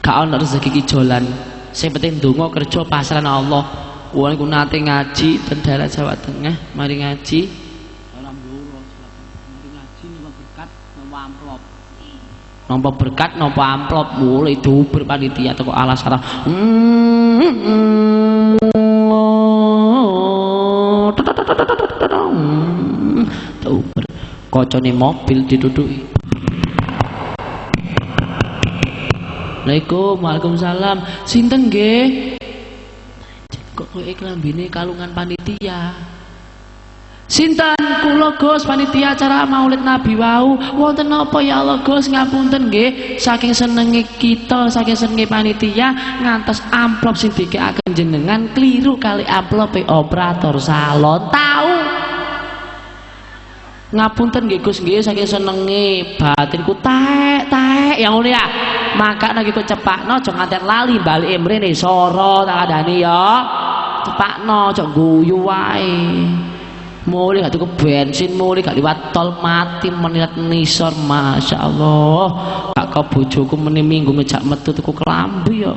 Kak ana rezeki kijolan. Sing penting ndonga kerja pasrah Allah. Kuwi ku nate ngaji ten daerah Jawa Tengah, mari ngaji. Nampa berkat, nampa amplop, mulai duber panitia teko alas arah. Duber. Kocone mobil diduduki. Assalamualaikum, Waalaikumsalam. Sinten nggih? Kok kowe klambine kalungan panitia? Sinten kula Gus panitia acara Maulid Nabi wau. Wonten napa ya Allah Gus ngapunten nggih saking senenge kita saking senenge panitia ngantos amplop sing dikekaken jenengan kliru kali amplope operator salon tahu. Ngapunten nggih Gus nggih saking senenge batinku tek tek yang ngono ya. Maka nek iku cepakno aja nganti lali bali mrene soro tak adani ya. Cepakno aja guyu wae. Mulai gak tuku bensin, mulai gak liwat tol mati menirat nisor, masya Allah. Gak kau bojoku meni minggu ngejak metu tuku kelambi ya.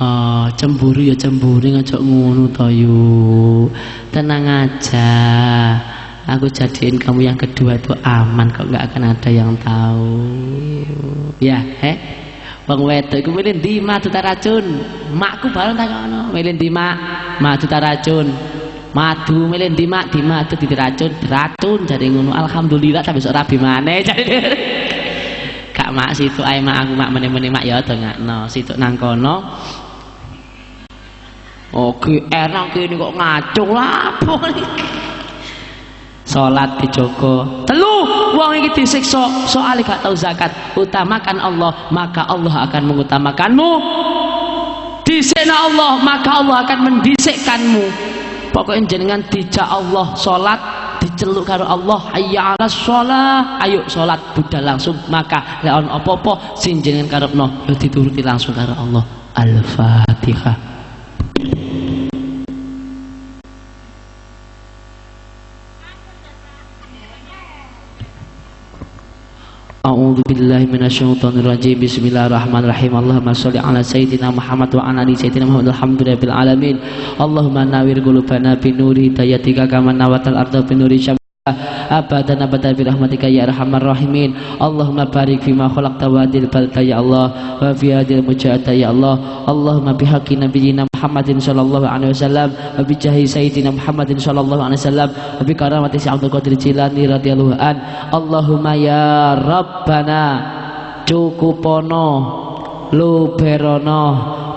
Oh, cemburu ya cemburu ngajak ngono to yu. Tenang aja. Aku jadiin kamu yang kedua itu aman kok nggak akan ada yang tahu. Ya, eh. Wong wedok iku milih ndi madu racun. Makku bareng tak ngono, milih ndi mak? Madu racun. Madu milih ndi mak? Di madu di racun, racun jadi ngono. Alhamdulillah tapi besok rabi maneh jadi. Gak mak situ ae mak aku mak meneh-meneh mak ya dongakno situ nang kono Oke, enak ini kok ngaco lapo Salat dijogo. Telu, wong iki disiksa soal gak tahu zakat. Utamakan Allah, maka Allah akan mengutamakanmu. Disekna Allah, maka Allah akan mendisikkanmu. Pokoknya jenengan dijak Allah salat diceluk karo Allah hayya 'alas shalah ayo salat budal langsung maka lek ono apa-apa sing jenengan karepno yo dituruti langsung karo Allah Al-Fatihah A'udzu billahi minasyaitonir rajim. Bismillahirrahmanirrahim. Allahumma shalli ala sayyidina Muhammad wa ala ali sayyidina Muhammad alhamdulillahil alamin. Allahumma nawwir qulubana bi nuri kama arda bi nuri abadan abadan bi rahmatika ya arhamar rahimin. Allahumma barik fima khalaqta wa adil balta ya Allah wa fi adil mujahada ya Allah. Allahumma bihaqqi nabiyyina Muhammadin sallallahu alaihi wasallam wa bi jahi sayyidina Muhammadin sallallahu alaihi wasallam wa bi karamati si Abdul Qadir Jilani radhiyallahu an. Allahumma ya rabbana cukupono luberono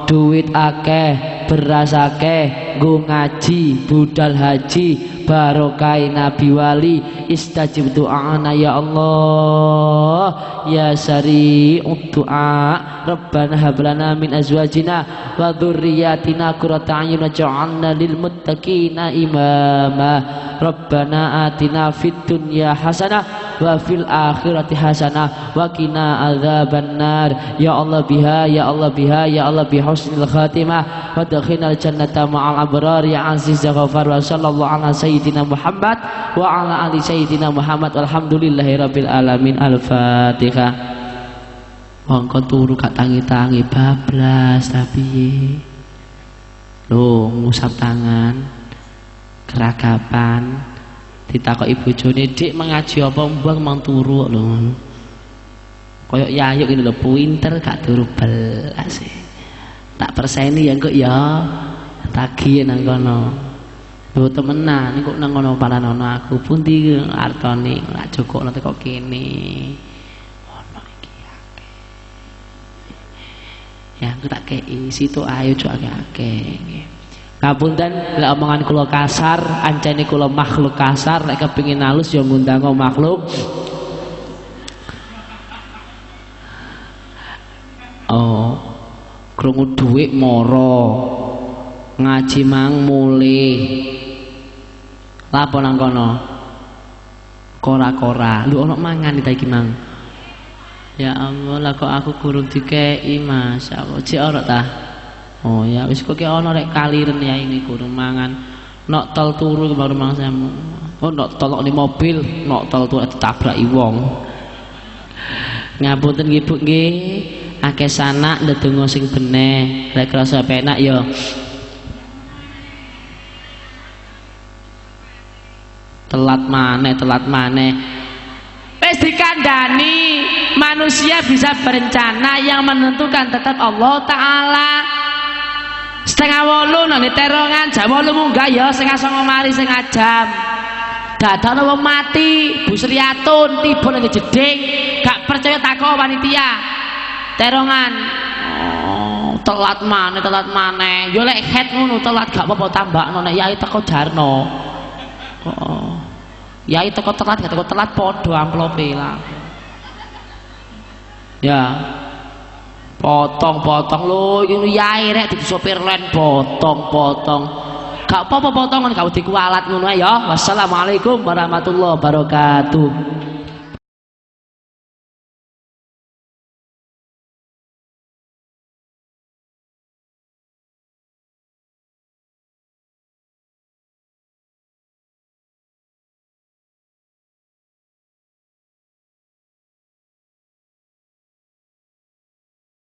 duit akeh beras akeh nggo ngaji budal haji barokai nabi wali istajib do'ana ya Allah ya sari du'a rabbana hablana min azwajina wa dhurriyyatina qurrata a'yun waj'alna lil muttaqina imama. Rabbana atina fid dunya hasanah wa fil akhirati hasanah wa qina adzabannar ya Allah biha ya Allah biha ya Allah bi husnil khatimah. Wa dakhinal jannata ma'al abrar. Ya aziz ya ghafar wa sallallahu ala sayyidina Muhammad wa ala ali sayyidina Muhammad. Alhamdulillahi rabbil alamin. Al-fatihah mongko turu gak tangi-tangi bablas tapi lo ngusap tangan. Keragapan ditakok ibu jone dik mengaji apa? Mbang mang turu lho koyok yayuk ini lho pinter gak turu belas tak perseni ya kok ya. Tagih nang kono. Lho temenan kok nang ngono paranono aku. Pundi artane lak jokok nanti kok kene. Ono iki akeh. Ya aku tak kei. Situ ayo cok akeh-akeh. Ngapunten lek omongan kula kasar, ancene kula makhluk kasar, lek kepengin halus ya ngundang makhluk. Oh, krungu dhuwit moro. Ngaji mang mulih. Lapo nang kono? Kora-kora. Lu ono mangan iki mang. Ya Allah, lah kok aku kurung dikei Mas. Aku cek ora ta? Oh ya wis kok ono rek kaliren ya ini kurung mangan. Nok tol turu baru mangsamu. Oh nok tolok di mobil, nok tol turu ditabraki wong. Ngapunten nggih Bu nggih. Akeh sanak ndedonga sing beneh. Lek krasa penak ya telat maneh telat maneh wis dikandani manusia bisa berencana yang menentukan tetap Allah taala setengah wolu nanti terongan jam wolu munggah ya setengah songo mari setengah jam dadak wong mati Bu Sriatun tiba nang jeding gak percaya tako panitia terongan oh, telat maneh telat maneh yo lek head ngono telat gak apa-apa tambakno nek yai jarno oh. Yai telat gak telat podo amplope lah. Ya. Potong-potong lho ini yai rek sopir len potong-potong. Gak apa-apa potongan kau dikualat ngono ya. Wassalamualaikum warahmatullahi wabarakatuh.